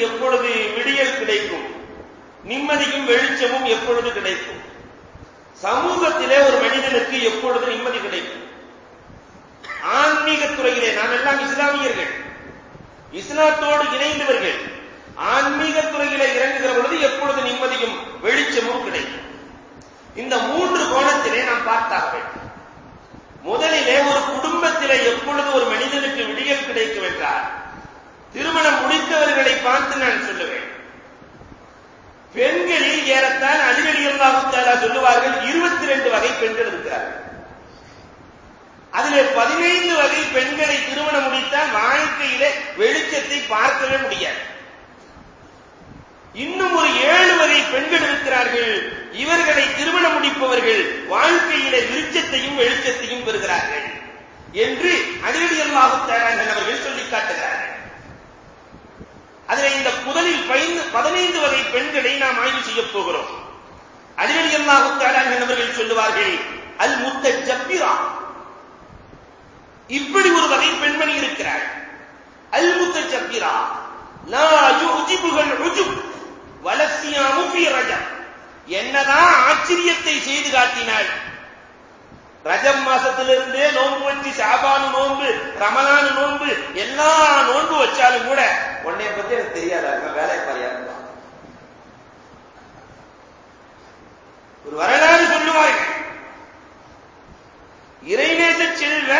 எப்பொழுது விடியல் கிடைக்கும்? நிம்மதியும் வெளிச்சமும் எப்பொழுது கிடைக்கும்? சமூகத்திலே ஒரு மனிதனுக்கு எப்பொழுது நிம்மதி கிடைக்கும்? ஆன்மீக துறையிலே நாம் எல்லாம் இஸ்லாமியர்கள். இஸ்லாத்தோடு இணைந்தவர்கள். ஆன்மீக துறையிலே இறங்குகிற பொழுது எப்பொழுது நிம்மதியும் வெளிச்சமும் கிடைக்கும்? இந்த மூன்று கோணத்திலே நாம் பார்த்தார்கள் முதலிலே ஒரு குடும்பத்திலே எப்பொழுது ஒரு மனிதனுக்கு விடியல் கிடைக்கும் என்றால் திருமணம் முடித்தவர்களை பார்த்து நான் சொல்லுவேன். பெண்களில் ஏறத்தான் அதிரடி அல்லாஹுத்தாலா சொல்லுவார்கள் இருபத்தி ரெண்டு வகை பெண்கள் இருக்கிறார்கள். அதிலே பதினைந்து வகை பெண்களை திருமணம் முடித்தால் வாழ்க்கையில வெளிச்சத்தை பார்க்கவே முடியாது. இன்னும் ஒரு ஏழு வகை பெண்கள் இருக்கிறார்கள். இவர்களை திருமணம் முடிப்பவர்கள் வாழ்க்கையில விருச்சத்தையும் வெளிச்சத்தையும் பெறுகிறார்கள் என்று அதிரடி அல்லாஹுத்தாலான் அவர்கள் சொல்லிக் காட்டுகிறார்கள். அதில் இந்த முதலில் பதினைந்து வகை பெண்களை நாம் ஆய்வு செய்யப் போகிறோம். அதிரடி அல்லாஹுத்தாலான் அவர்கள் சொல்லுவார்கள் அல் முத்த ஜப்பிரா இப்படி ஒரு வகை பெண்மணி இருக்கிறார். அல் முத்த ஜப்பிரா லா யுஜிபுகள் ருஜுப் வலசியாமு ரஜம் என்னதான் ஆச்சரியத்தை செய்து காட்டினாள் ரஜம் மாசத்திலிருந்தே நோன்பு வச்சு சாபானு நோன்பு ரமலானு நோன்பு எல்லா நோன்பு வச்சாலும் கூட உன்னைய பத்தி எனக்கு தெரியாதா. வேலை பாரியா ஒரு வரலாறு சொல்லுவார்கள் இறைநேச செல்வ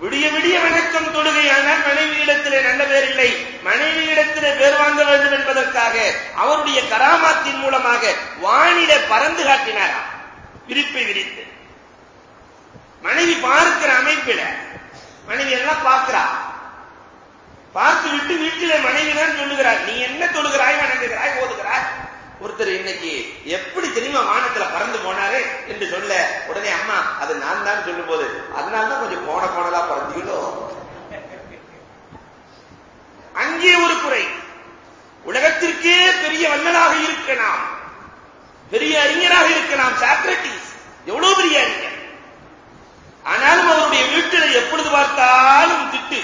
விடிய விடிய வணக்கம் தொழுகையானால் மனைவியிடத்திலே நல்ல பேர் இல்லை. மனைவியிடத்திலே பேர் வாங்க வேண்டும் என்பதற்காக அவருடைய கராமாத்தின் மூலமாக வானிலை பறந்து காட்டினாராம் விரிப்பை விரித்து மனைவி பார்க்கிற அமைப்பில மனைவி எல்லாம் பார்க்கிறா பார்த்து விட்டு வீட்டிலே மனைவி சொல்லுகிறார் நீ என்ன தொழுகிறாய் வணங்குகிறாய் ஓதுகிறாய்? ஒருத்தர் இன்னைக்கு எப்படி தெரியுமா வானத்துல பறந்து போனாரு என்று சொல்ல உடனே அம்மா அது நான் தான் சொல்லும் போது அதனாலதான் கொஞ்சம் கோண கோணலா பறந்தீங்களோ? அங்கே ஒரு குறை. உலகத்திற்கே பெரிய வல்லனாக இருக்கலாம். பெரிய அறிஞராக இருக்கலாம் சாக்ரட்டிஸ் எவ்வளவு பெரிய அறிஞர்? ஆனாலும் அவருடைய வீட்டில் எப்பொழுது பார்த்தாலும் திட்டு.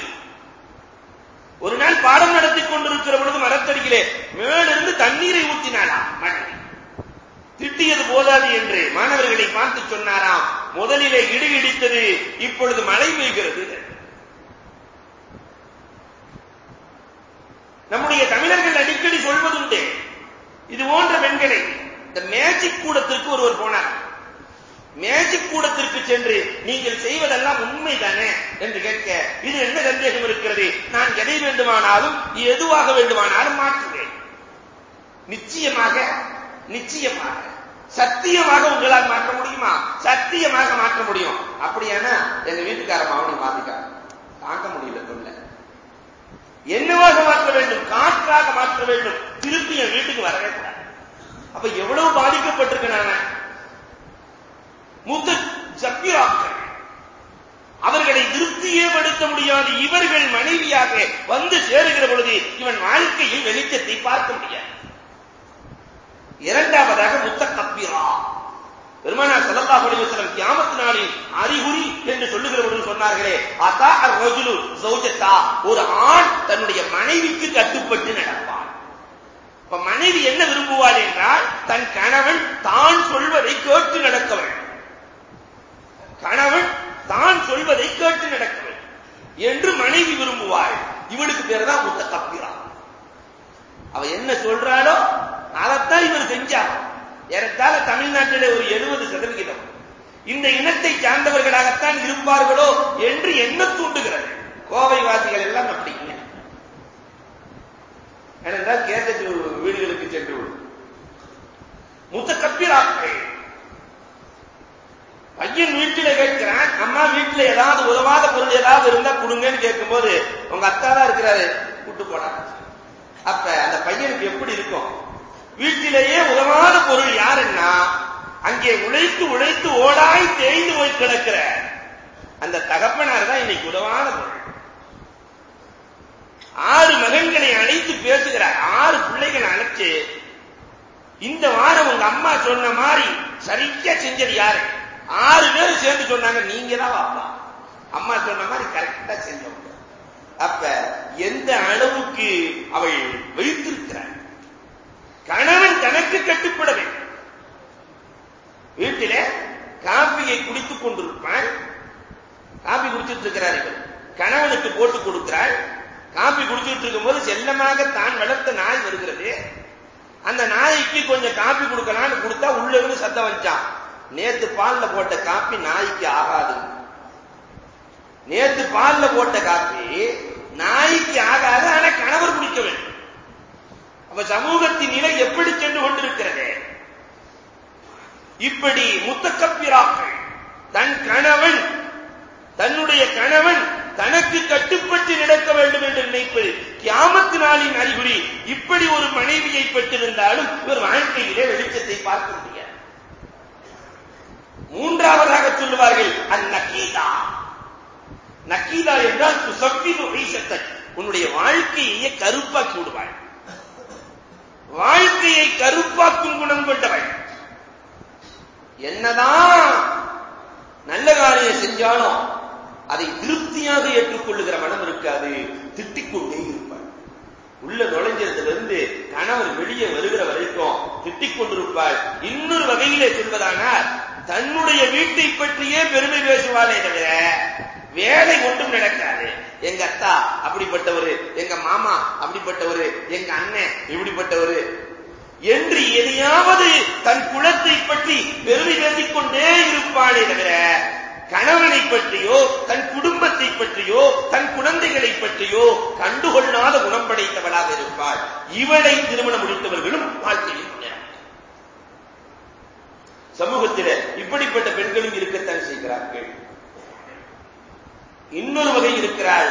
ஒரு நாள் பாடம் நடத்தி கொண்டிருக்கிற பொழுது மரத்தடியிலே மேலிருந்து தண்ணீரை ஊற்றினாராம் மனைவி திட்டியது போதாது என்று மாணவர்களை பார்த்து சொன்னாராம். முதலிலே இடி இடித்தது இப்பொழுது மழை பெய்கிறது. நம்முடைய தமிழர்கள் அடிக்கடி சொல்வதுண்டு இது போன்ற பெண்களை. இந்த மேஜிக் கூடத்திற்கு ஒருவர் போனார். மேஜிக் கூடத்திற்கு சென்று நீங்கள் செய்வதெல்லாம் உண்மைதானே என்று கேட்க இது என்ன சந்தேகம் இருக்கிறது? நான் எதை வேண்டுமானாலும் எதுவாக வேண்டுமானாலும் மாற்றுவேன். நிச்சயமாக நிச்சயமாக சத்தியமாக உங்களால் மாற்ற முடியுமா? சத்தியமாக மாற்ற முடியும். அப்படியானா எங்க வீட்டுக்கார மாவனை மாத்திட்டாங்க தாங்க முடியல சொல்ல என்னவாக மாற்ற வேண்டும்? காற்றாக மாற்ற வேண்டும். திருப்பி என் வீட்டுக்கு வரவே கூடாது. அப்ப எவ்வளவு பாதிக்கப்பட்டிருக்கேன் நான்? முத்த ஜப்பிராக்கள் அவர்களை திருப்தியே படுத்த முடியாது. இவர்கள் மனைவியாக வந்து சேருகிற பொழுது இவன் வாழ்க்கையில் வெளிச்சத்தை பார்க்க முடியாது. இரண்டாவதாக முத்த கப்பிரா பெருமானா ஸல்லல்லாஹு அலைஹி கியாமத்து நாளில் அறிகுறி என்று சொல்லுகிறவர்கள் சொன்னார்களே அதா அர்-ரஜுலு ஒரு ஆண் தன்னுடைய மனைவிக்கு கட்டுப்பட்டு நடப்பான் இப்ப மனைவி என்ன விரும்புவாள் என்றால் தன் கணவன் தான் சொல்வதை கேட்டு நடக்க வேண்டும். கணவன் தான் சொல்வதை கேட்டு நடக்க வேண்டும் என்று மனைவி விரும்புவாள். இவளுக்கு பேர் தான் முத்த கப்பிரா அவ என்ன சொல்றாளோ அதைத்தான் இவர் செஞ்சார். ஏறத்தாழ தமிழ்நாட்டிலே ஒரு எழுபது சதவிகிதம். இந்த இனத்தை சார்ந்தவர்களாகத்தான் இருப்பார்களோ என்று என்ன தூண்டுகிறது? கோவைவாசிகள் எல்லாம் அப்படி. இல்லை ஏனென்றால் கேசட் வீடுகளுக்கு சென்று விடும். முத்த கப்பிராக்கள் பையன் வீட்டில கேட்கிறான் அம்மா வீட்டுல ஏதாவது உதவாத பொருள் ஏதாவது இருந்தா கொடுங்கன்னு கேட்கும்போது உங்க அத்தா தான் இருக்கிறாரு கூட்டு போனாங்க அப்ப அந்த பையனுக்கு எப்படி இருக்கும்? வீட்டிலேயே உதவாத பொருள் யாருன்னா அங்கே உழைத்து உழைத்து ஓடாய் தேய்ந்து போய் கிடக்கிற அந்த தகப்பனார் தான் இன்னைக்கு உதவாத பொருள். ஆறு மகன்களை அழைத்து பேசுகிறார். ஆறு பிள்ளைகளை அழைச்சு இந்த வாரம் உங்க அம்மா சொன்ன மாதிரி சரியா செஞ்சது யாரு? ஆறு பேரும் சேர்ந்து சொன்னாங்க நீங்க தான் வாப்பா. அம்மா சொன்ன மாதிரி கரெக்டா செஞ்சவங்க. அப்ப எந்த அளவுக்கு அவள் வைத்திருக்கிறாள் கணவன் தனக்கு கட்டுப்பட வேண்டும். வீட்டில காப்பியை குடித்துக் கொண்டிருப்பான் காப்பி குடிச்சிட்டு இருக்கிறார்கள் கணவனுக்கு போட்டு கொடுக்கிறாள். காப்பி குடிச்சிட்டு இருக்கும்போது செல்லமாக தான் வளர்த்த நாய் வருகிறது. அந்த நாய்க்கு கொஞ்சம் காப்பி கொடுக்கலாம்னு கொடுத்தா உள்ள இருந்து சத்தம் வச்சான் நேத்து பால்ல போட்ட காப்பி நாய்க்கு ஆகாது. நேத்து பால்ல போட்ட காப்பி நாய்க்கு ஆகாது ஆனா கணவர் குடிக்க வேண்டும். அப்ப சமூகத்தின் நிலை எப்படி சென்று கொண்டிருக்கிறது? இப்படி முத்தக்கப்பிராக்கள் தன் கணவன் தன்னுடைய கணவன் தனக்கு கட்டுப்பட்டு நடக்க வேண்டும் என்று நினைப்பது கியாமத்து நாளின் அறிகுறி இப்படி ஒரு மனைவியை பெற்றிருந்தாலும் இவர் வாழ்க்கையிலே வெளிச்சத்தை பார்க்க முடியும் மூன்றாவதாக சொல்லுவார்கள் அந்நக்கீதா நக்கீதா என்றால் துசப்பிது ஐசத்தை உன்னுடைய வாழ்க்கையை கருப்பாக்கி விடுவாள் வாழ்க்கையை கருப்பாக்கும் குணம் கொண்டவள். என்னதான் நல்ல காரியம் செஞ்சாலும் அதை திருப்தியாக ஏற்றுக்கொள்ளுகிற மனம் இருக்காது திட்டிக்கொண்டே இருப்பாள். உள்ள நுழைஞ்சதிலிருந்து கணவர் வெளியே வருகிற வரைக்கும் திட்டிக் கொண்டிருப்பாள் இன்னொரு வகையிலே சொல்வதானால் தன்னுடைய வீட்டை பற்றியே பெருமை பேசுவாளே தவிர வேலை ஒன்றும் நடக்காது. எங்க அத்தா அப்படிப்பட்டவரு எங்க மாமா அப்படிப்பட்டவரு எங்க அண்ணன் இப்படிப்பட்டவரு என்று எதையாவது தன் குலத்தை பற்றி பெருமை பேசிக் கொண்டே இருப்பாளே தவிர கணவனை பற்றியோ தன் குடும்பத்தை பற்றியோ தன் குழந்தைகளை பற்றியோ கண்டுகொள்ளாத குணம் படைத்தவளாக இருப்பாள். இவளை திருமணம் முடித்தவர்களும் வாழ்க்கையில் சமூகத்தில் இப்படிப்பட்ட பெண்களும் இருக்கத்தான் செய்கிறார்கள். இன்னொரு வகை இருக்கிறாள்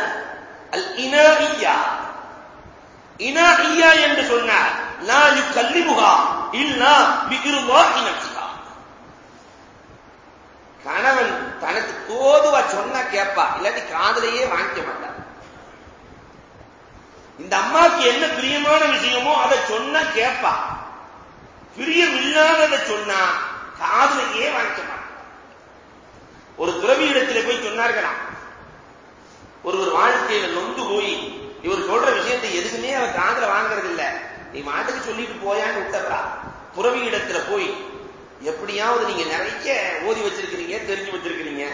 அல் இனாரியா இனாரியா என்று சொன்னார். லா முகா இல்லா பிகிருவாஹி நப்சிகா கணவன் தனக்கு தோதுவா சொன்னா கேட்பா. இல்லாட்டி காதலையே வாங்கிக்க மாட்டார். இந்த அம்மாவுக்கு என்ன பிரியமான விஷயமோ அதை சொன்னா கேட்பா. பிரியம் இல்லாததை சொன்னா காதலையே வாங்கிக்க ஒரு துறவி இடத்துல போய் சொன்னார்களாம் ஒருவர் வாழ்க்கையில நொந்து போய் இவர் சொல்ற விஷயத்தை எதுக்குமே அவர் காதல வாங்குறது இல்ல நீ மாட்டுக்கு சொல்லிட்டு போயான்னு விட்டுறா. துறவி இடத்துல போய் எப்படியாவது நீங்க நிறைய ஓதி வச்சிருக்கிறீங்க தெரிஞ்சு வச்சிருக்கிறீங்க.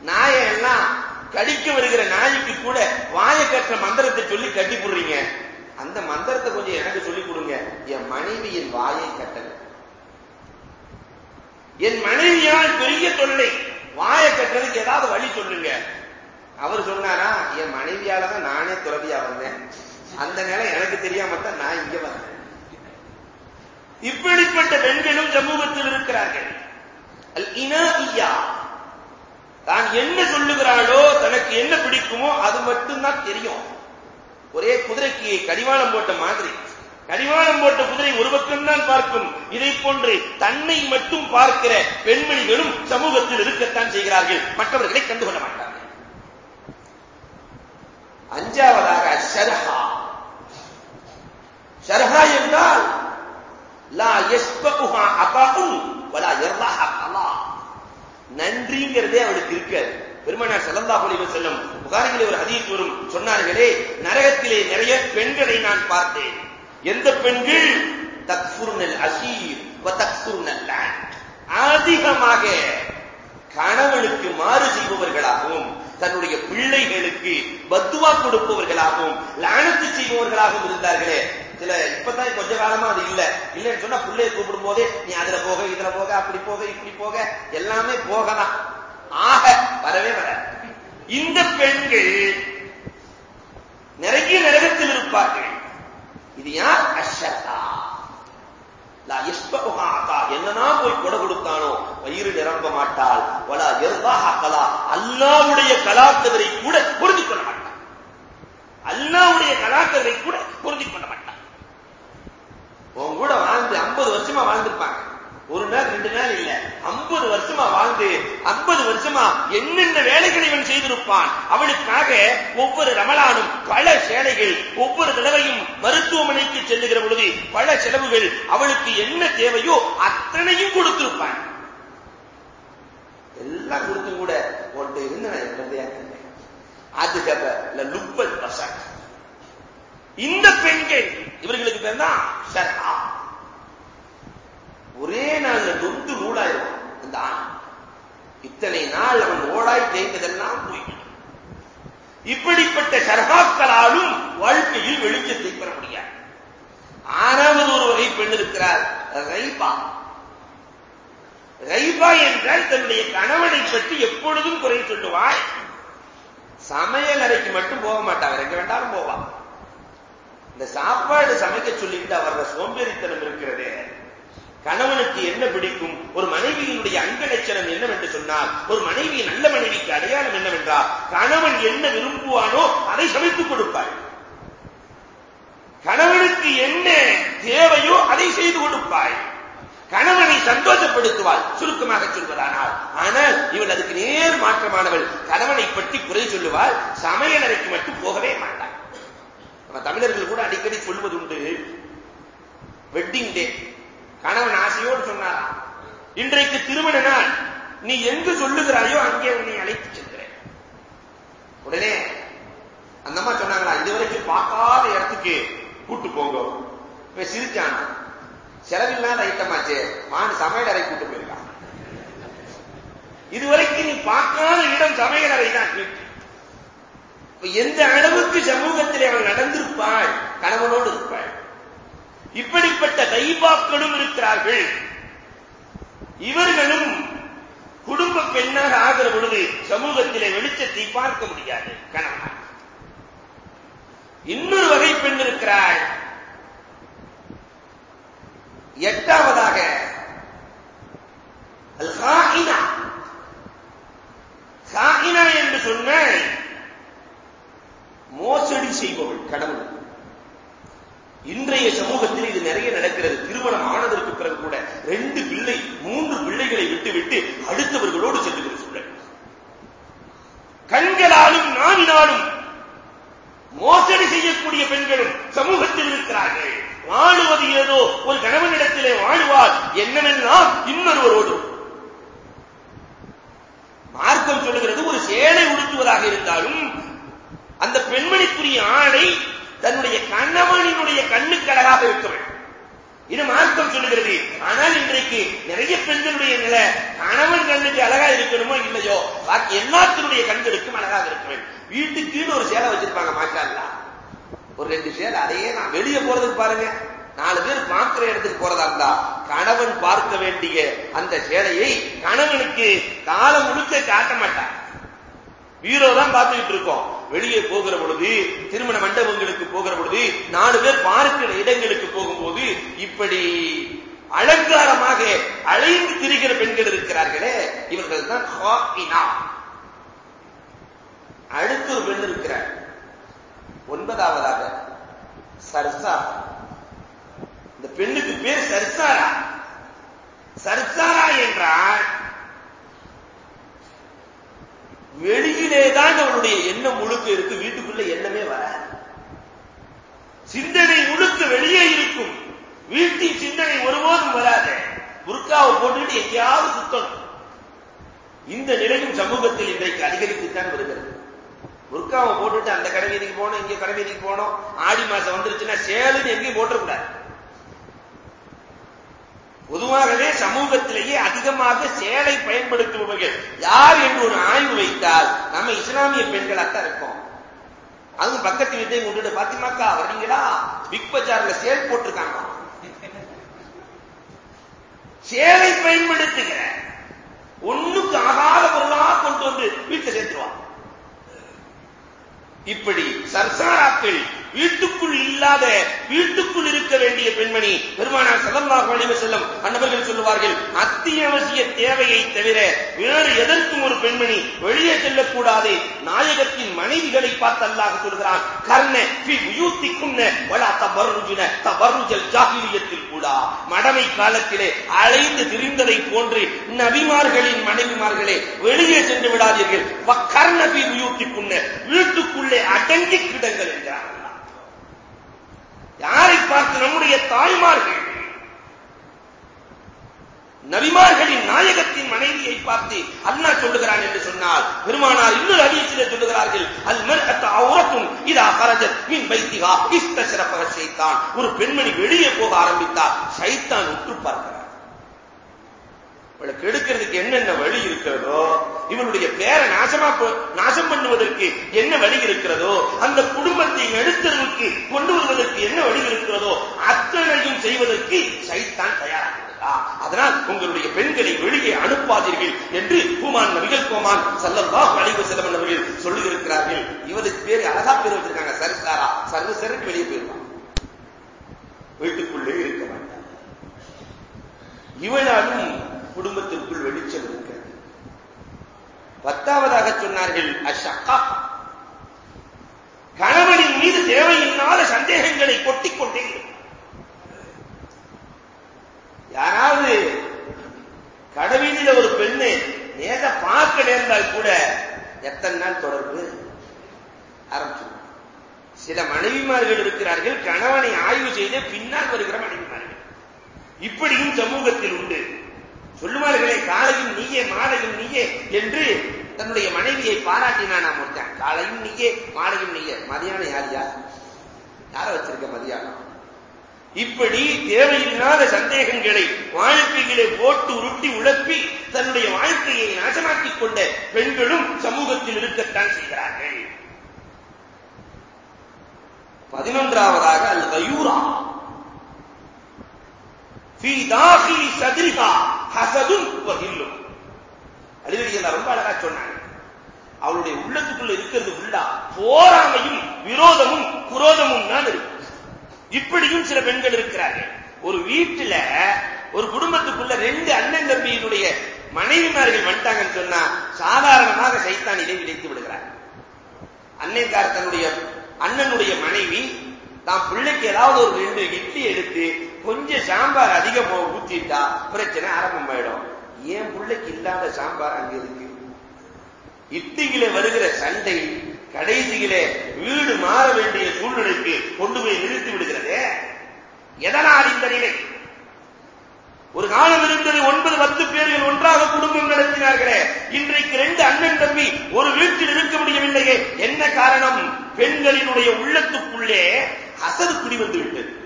நாயை எல்லாம் கடிக்க வருகிற நாய்க்கு கூட வாய கற்ற மந்திரத்தை சொல்லி கட்டி போடுறீங்க அந்த மந்திரத்தை கொஞ்சம் எனக்கு சொல்லி கொடுங்க. என் மனைவியின் வாயை கட்டது என் மனைவியால் பெரிய தொல்லை. வாய கட்டுறதுக்கு ஏதாவது வழி சொல்லுங்க. அவர் சொன்னாரா என் மனைவியால தான் நானே துறவியா வந்தேன். அந்த நிலை எனக்கு தெரியாம தான் நான் இங்க வந்தேன். இப்படிப்பட்ட பெண்களும் சமூகத்தில் இருக்கிறார்கள். அல் இனாஇயா தான் என்ன சொல்லுகிறாளோ தனக்கு என்ன பிடிக்குமோ அது மட்டும்தான் தெரியும். ஒரே குதிரைக்கு கடிவாளம் போட்ட மாதிரி. கடிவாளம் போட்ட குதிரை ஒரு பக்கம்தான் பார்க்கும். இதை போன்று தன்னை மட்டும் பார்க்கிற பெண்மணிகளும் சமூகத்தில் இருக்கத்தான் செய்கிறார்கள். மற்றவர்களை கண்டுகொள்ள மாட்டார்கள். அஞ்சாவதாக ஷர்ஹா. ஷர்ஹா என்றால் லா எஸ்பகுஹா அபாகும் வலா எர்லாஹா அலா நன்றிங்கிறதே அவளுக்கு இருக்காது. பெருமனார் சலந்தா அலைஹி செல்லும் புகாரியிலே ஒரு ஹதீஸ் வரும். சொன்னார்களே நரகத்திலே நிறைய பெண்களை நான் பார்த்தேன். எந்த பெண்கள்? தக்ஃபுர்னல் அசீர் தக்ஃபுர்னல் அதிகமாக கணவனுக்கு மாறு செய்பவர்களாகவும் தன்னுடைய பிள்ளைகளுக்கு பத்துவா கொடுப்பவர்களாகவும் லானத்து செய்பவர்களாகவும் இருந்தார்களே. சில இப்பதான் கொஞ்ச காலமா அது இல்ல. இல்லைன்னு சொன்னா பிள்ளைய கூப்பிடும் போதே நீ அதுல போக இதுல போக அப்படி போக இப்படி போக எல்லாமே போகலாம். ஆக வரவே வர இந்த பெண்கள் நிறைய நரகத்தில் இருப்பார்கள். இது யார்? அஷதா என்னன்னா போய் கொடை கொடுத்தானோ? வயிறு நிரம்ப மாட்டாள். வலா யர்தாஹா கலா. அல்லாவுடைய கலாக்கதரை கூட புரிந்து கொள்ள மாட்டான் அல்லாவுடைய கலாக்கதரை கூட புரிந்து கொள்ள மாட்டான் உன் கூட வாழ்ந்து 50 வருஷமா வாழ்ந்திருப்பாங்க. ஒரு நாள் ரெண்டு நாள் இல்ல. 50 வருஷமா வாழ்ந்து 50 வருஷமா என்னென்ன வேலைகளை இவன் செய்திருப்பான். அவளுக்காக ஒவ்வொரு ரமலானும் பல சேலைகள் ஒவ்வொரு தடவையும் மருத்துவமனைக்கு செல்லுகிற பொழுது பல செலவுகள் அவளுக்கு என்ன தேவையோ அத்தனையும் கொடுத்திருப்பான். எல்லாம் கொடுத்தும் கூட உன்கிட்ட இருந்து நான் என்னதையா கண்டேன் அதுக்கப்ப இல்ல லுப்பல் இந்த பெண்கள் இவர்களுக்கு பேர் தான் ஷர்ஹா ஒரே நாள்ல நொந்து நூலாயிரும். இந்த ஆண். இத்தனை நாள் அவன் ஓடாய் தேய்ந்ததெல்லாம் போய்விடும் இப்படிப்பட்ட சர்காக்களாலும் வாழ்க்கையில் வெளிச்சத்தை பெற முடியாது. ஆறாவது ஒரு வகை பெண் இருக்கிறார். ரைபா. ரைபா என்றால் தன்னுடைய கணவனை பற்றி எப்பொழுதும் குறை சொல்லுவாள் சமையல் அறைக்கு மட்டும் போக மாட்டாங்க எங்க வேண்டாலும் போவா. இந்த சாப்பாடு சமைக்க சொல்லிட்டு அவரோட சோம்பேறித்தனம் இருக்கிறதே. கணவனுக்கு என்ன பிடிக்கும்? ஒரு மனைவியினுடைய அங்க லட்சணம் என்னவென்று சொன்னால் ஒரு மனைவி நல்ல மனைவிக்கு அடையாளம் என்னவென்றால் கணவன் என்ன விரும்புவானோ அதை சமைத்துக் கொடுப்பாள் கணவனுக்கு என்ன தேவையோ அதை செய்து கொடுப்பாள் கணவனை சந்தோஷப்படுத்துவாள் சுருக்கமாக சொல்வதானால். ஆனால் இவள் அதுக்கு நேர் மாற்றமானவள். கணவனை பற்றி குறை சொல்லுவாள் சமையல் அறைக்கு மட்டும் போகவே மாட்டாள். நம்ம தமிழர்கள் கூட அடிக்கடி சொல்வதுண்டு வெட்டிங் டே கணவன் ஆசையோடு சொன்னாராம் இன்றைக்கு திருமண நாள் நீ எங்கு சொல்லுகிறாயோ அங்கே உன்னை அழைத்து செல்கிறேன். உடனே அந்த அம்மா சொன்னாங்களா இதுவரைக்கும் பார்க்காத இடத்துக்கு கூட்டு போங்க. இப்ப சிரிச்சானா. செலவில்லாத ஐட்டமாச்சு மான் சமையல் அறை கூட்டு போயிருக்கான் இதுவரைக்கும் நீ பார்க்காத இடம் சமையல் அறை தான். வீட்டு எந்த அளவுக்கு சமூகத்தில் அவன் நடந்திருப்பாள் கணவனோடு இருப்பாள்? இப்படிப்பட்ட தைபாக்களும் இருக்கிறார்கள். இவர்களும் குடும்ப பெண்ணாக ஆகிற பொழுது சமூகத்திலே வெளிச்சத்தை பார்க்க முடியாது கணவன் இன்னொரு வகை பெண் இருக்கிறாள். எட்டாவதாக சாயினா என்று சொன்ன மோசடி செய்பவள் கடவுள். இன்றைய சமூகத்தில் இது நிறைய நடக்கிறது. திருமணம் ஆனதற்கு பிறகு கூட ரெண்டு பிள்ளை மூன்று பிள்ளைகளை விட்டுவிட்டு அடுத்தவர்களோடு செல்லுகிற சூழல் கண்களாலும் நாவினாலும் மோசடி செய்யக்கூடிய பெண்களும் சமூகத்தில் இருக்கிறார்கள். வாழுவது ஏதோ ஒரு கணவனிடத்திலே வாழ்வார். என்னவெல்லாம் இன்னொருவரோடு? மார்க்கம் சொல்லுகிறது ஒரு சேலை உடுத்துவதாக இருந்தாலும் அந்த பெண்மணிக்குரிய ஆடை தன்னுடைய கணவனினுடைய கண்ணுக்கு இருக்கிறது இது மார்க்கம் சொல்லுகிறது. ஆனால் இன்றைக்கு நிறைய பெண்களுடைய நிலை கணவன் கண்ணுக்கு அழகா இருக்கணுமோ இல்லையோ? பாக்கி எல்லாத்தினுடைய கண்களுக்கும் அழகாக இருக்கிறேன் வீட்டுக்குன்னு ஒரு சேலை வச்சிருப்பாங்க மாட்டாங்களா ஒரு ரெண்டு சேலை அதையே நான் வெளியே போறதுக்கு பாருங்க. நாலு பேர் பார்க்கிற இடத்துக்கு போறதா இருந்தா கணவன் பார்க்க வேண்டிய அந்த சேலையை கணவனுக்கு காலம் முழுக்க காட்ட மாட்டான் வீரோ தான் பார்த்துக்கிட்டு இருக்கோம். வெளியே போகிற பொழுது திருமண மண்டபங்களுக்கு போகிற பொழுது நாலு பேர் பார்க்கிற இடங்களுக்கு போகும்போது இப்படி அலங்காரமாக அழைந்து திரிகிற பெண்கள் இருக்கிறார்களே இவர்கள் தான் ஹாக்கினா அடுத்து ஒரு பெண் இருக்கிறார். ஒன்பதாவதாக சர்சா. இந்த பெண்ணுக்கு பேர் சர்சாரா. சர்சாரா என்றால் வெளியிலே தான் எண்ணம் முழுக்க இருக்கு வீட்டுக்குள்ள எண்ணமே வர சிந்தனை முழுக்க வெளியே இருக்கும். வீட்டின் சிந்தனை ஒருபோதும் வராது. புர்காவை போட்டுக்கிட்டு எங்கேயாவது சுத்தணும். இந்த நிலையும் சமூகத்தில் இன்றைக்கு அதிகரித்துத்தான் வருகிறது. புர்காவை போட்டுட்டு அந்த கடை வீதிக்கு போனோம் இங்க கடை வீதிக்கு போனோம் ஆடி மாசம் வந்துருச்சுன்னா சேலுன்னு எங்கேயும் போட்டக்கூடாது பொதுவாகவே சமூகத்திலேயே அதிகமாக சேலை பயன்படுத்துபவர்கள் யார் என்று ஒரு ஆய்வு வைத்தால் நம்ம இஸ்லாமிய பெண்களாத்தான் இருக்கோம் அது பக்கத்து வீட்டை கொண்டு பாத்திமாக்கா வர்றீங்களா? பிக் பஜார்ல சேல் போட்டிருக்காங்க. சேலை பயன்படுத்துகிற ஒண்ணுக்கு ஆகாத பொருளாக கொண்டு வந்து வீட்டை சேர்த்துருவான் இப்படி சர்சாராக்கள் வீட்டுக்குள் இல்லாத வீட்டுக்குள் இருக்க வேண்டிய பெண்மணி பெருமானார் ஸல்லல்லாஹு அலைஹி செல்லும் அன்னவர்கள் சொல்லுவார்கள் அத்தியாவசிய தேவையை தவிர வேறு எதற்கும் ஒரு பெண்மணி வெளியே செல்லக்கூடாது. நாயகத்தின் மனைவிகளை பார்த்து அல்லாஹ் சொல்கிறான் கர்ண ஃபி புயூத்திக்குன்ன வலா தபர்ருஜுன தபர்ருஜல் ஜாஹிலியத்தில் கூட. மடமை காலத்திலே அலைந்து திரிந்ததை போன்று நபிமார்களின் மனைவிமார்களே வெளியே சென்று விடாதீர்கள். வக்கர்ண ஃபி வீட்டுக்குள்ளே அடங்கி கிடங்கள் என்றார். யாரை பார்த்து நம்முடைய தாய்மார்கள்? நபிமார்களின் நாயகத்தின் மனைவியை பார்த்து அண்ணா சொல்லுகிறான் என்று சொன்னால் பெருமானார் இன்னொரு ஹதீஸிலே சொல்லுகிறார்கள் அல் மர்அத்து அவுரத்துன் இதா கரஜத் மின் பைத்திஹா இஸ்தஷரஃபஹ சைத்தான் ஒரு பெண்மணி வெளியே போக ஆரம்பித்தார் ஷைத்தான் உற்று பார்க்கிறார் இவளை கெடுக்கிறதுக்கு என்னென்ன வழி இருக்கிறதோ இவளுடைய பேரை நாசமா நாசம் பண்ணுவதற்கு என்ன வழி இருக்கிறதோ அந்த குடும்பத்தை நடுத்தருவுக்கு கொண்டு வருவதற்கு என்ன வழி இருக்கிறதோ அத்தனையும் செய்வதற்கு சைத்தான் தயாராகிறார் அதனால் உங்களுடைய பெண்களை வெளியே அனுப்பாதீர்கள் என்று பூமான் நபிகள் கோமான் சல்லல்லா அலைஹி செல்லம் அவர்கள் சொல்லியிருக்கிறார்கள். இவருக்கு பேரு அழகா பேர் வச்சிருக்காங்க சர்சாரா சர்வ சருக்கு வெளியே போயிருவான் வீட்டுக்குள்ளே இருக்க மாட்டார் இவளாலும் குடும்பத்திற்குள் வெளிச்சம் இருக்கிறது. பத்தாவதாக சொன்னார்கள் அஷக்கா கணவனின் மீது தேவையில்லாத சந்தேகங்களை கொட்டிக்கொண்டே யாராவது கடவீதியில ஒரு பெண்ணு நேர பார்க்க நேர்ந்தால் கூட எத்தனை நாள் தொடர்பு? ஆரம்பிச்சு சில மனைவிமார்கள் இருக்கிறார்கள் கணவனை ஆய்வு செய்து பின்னால் வருகிற மனைவிமார்கள். இப்படியும் சமூகத்தில் உண்டு. சொல்லுவார்களே காலையும் நீயே மாலையும் நீயே என்று தன்னுடைய மனைவியை பாராட்டினான் நான் ஒருத்தன் காலையும் நீயே மாலையும் நீயே. மதியானம் யாரியா யார? வச்சிருக்க மதியானம்? இப்படி தேவையில்லாத சந்தேகங்களை வாழ்க்கையிலே போட்டு உருட்டி உழப்பி தன்னுடைய வாழ்க்கையை நாசமாக்கிக் கொண்ட பெண்களும் சமூகத்தில் இருக்கத்தான் செய்கிறார்கள். பதினொன்றாவதாக அல் கயூரா ஃபீ தாஹிலி சத்ரிஹா ஹசதுன் வஹில்லும் அறிவடிகள் ரொம்ப அழகா சொன்னாங்க. அவளுடைய உள்ளத்துக்குள்ள இருக்கிறது உள்ளா போராமையும் விரோதமும் குரோதமும் தான் இருக்கு. இப்படியும் சில பெண்கள் இருக்கிறார்கள். ஒரு வீட்டுல ஒரு குடும்பத்துக்குள்ள ரெண்டு அண்ணன் தம்பியினுடைய மனைவிமார்கள் வந்துட்டாங்கன்னு சொன்னா சாதாரணமாக சைத்தான் விளைத்து விதைத்து விடுகிறார். அன்னைக்கார் தன்னுடைய அண்ணனுடைய மனைவி தான் பிள்ளைக்கு ஏதாவது ஒரு ரெண்டு இட்லி எடுத்து கொஞ்சம் சாம்பார் அதிகமா ஊத்திட்டா பிரச்சனை ஆரம்பமாயிடும். ஏன் பிள்ளைக்கு இல்லாத சாம்பார் அங்க இருக்கு? இட்லியில வருகிற சண்டை கடைசியில வீடு மாற வேண்டிய சூழ்நிலைக்கு கொண்டு போய் நிறுத்தி விடுகிறதே. எதனால் இந்த நிலை? ஒரு காலம் இருந்தது ஒன்பது பத்து பேர்கள் ஒன்றாக குடும்பம் நடத்தினார்களே. இன்றைக்கு ரெண்டு அண்ணன் தம்பி ஒரு வீட்டில் இருக்க முடியவில்லையே. என்ன காரணம்? பெண்களினுடைய உள்ளத்துக்குள்ளே அசது குடி வந்து விட்டது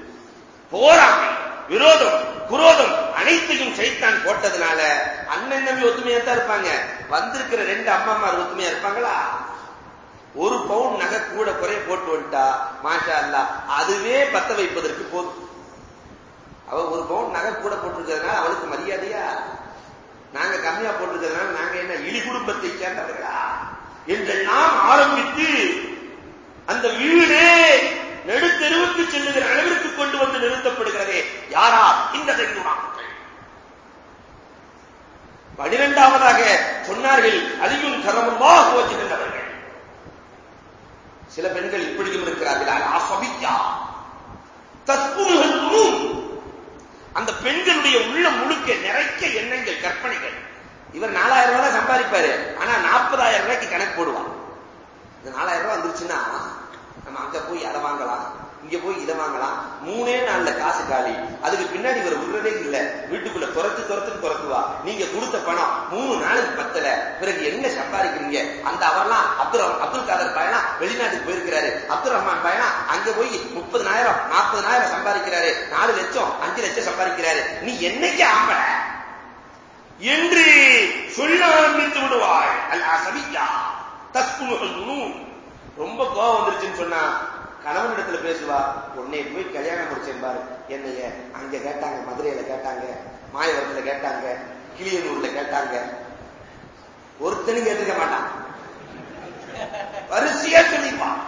போராமை விரோதம் குரோதம் அனைத்தையும் சைத்தான் போட்டதுனால அண்ணன் தம்பி ஒத்துமையா தான் இருப்பாங்க. வந்திருக்கிற ரெண்டு அம்மாமார் ஒத்துமையா இருப்பாங்களா? ஒரு பவுன் நகை கூட குறைய போட்டு வந்துட்டா மாஷா அல்லா அதுவே பத்த வைப்பதற்கு போதும். அவ ஒரு பவுன் நகை கூட போட்டிருக்கிறதுனால அவளுக்கு மரியாதையா? நாங்க கம்மியா போட்டிருக்கிறதுனால நாங்க என்ன இழி குடும்பத்தை சேர்ந்தவர்களா? என்றெல்லாம் ஆரம்பித்து அந்த வீடே நெடுத்தெருவுக்கு செல்லுகிற அளவிற்கு கொண்டு வந்து நிறுத்தப்படுகிறதே யாரா? இந்த தைரியமாக்கள் பனிரெண்டாவதாக சொன்னார்கள் அலியும் கரமுல்லாக கோச்சுகின்றவர்கள் சில பெண்கள் இப்படியும் இருக்கிறார்கள் அசபிக்கா தற்புமுகத்தும் அந்த பெண்களுடைய உள்ள முழுக்க நிறைக்க எண்ணங்கள் கற்பனைகள். இவர் நாலாயிரம் ரூபாய் சம்பாதிப்பாரு ஆனா நாற்பதாயிரம் ரூபாய்க்கு கணக்கு போடுவார் இந்த நாலாயிரம் ரூபாய் வந்துருச்சுன்னா நம்ம அங்க போய் அதை வாங்கலாம் இங்க போய் இதை வாங்கலாம். மூணே நாள்ல காசு காலி. அதுக்கு பின்னாடி இவர் விடுறதே இல்ல. வீட்டுக்குள்ள துரத்து துரத்துன்னு துரத்துவா. நீங்க கொடுத்த பணம் மூணு நாளுக்கு பத்தல. பிறகு என்ன சம்பாதிக்கிறீங்க? அந்த அவர்லாம் அப்துல் அப்துல் காதர் பயனா வெளிநாட்டுக்கு போயிருக்கிறாரு. அப்துல் ரஹ்மான் பயனா அங்க போய் முப்பதுனாயிரம் நாற்பதுனாயிரம் சம்பாதிக்கிறாரு. நாலு லட்சம் அஞ்சு லட்சம் சம்பாதிக்கிறாரு. நீ என்னைக்கு ஆம்பள? என்று சொல்ல ஆரம்பித்து விடுவாய். அல்ல சபிக்கா தஸ்குனுகள் ரொம்ப கோவம் வந்துருச்சுன்னு சொன்னா கணவன் இடத்துல பேசுவா உன்னை போய் கல்யாணம் முடிச்சேன் பாரு. என்னைய அங்க கேட்டாங்க மதுரையில கேட்டாங்க மாயவரத்துல கேட்டாங்க கிளியனூர்ல கேட்டாங்க. ஒருத்தனும் கேட்டுக்க மாட்டான். வரிசையா சொல்லிப்பான்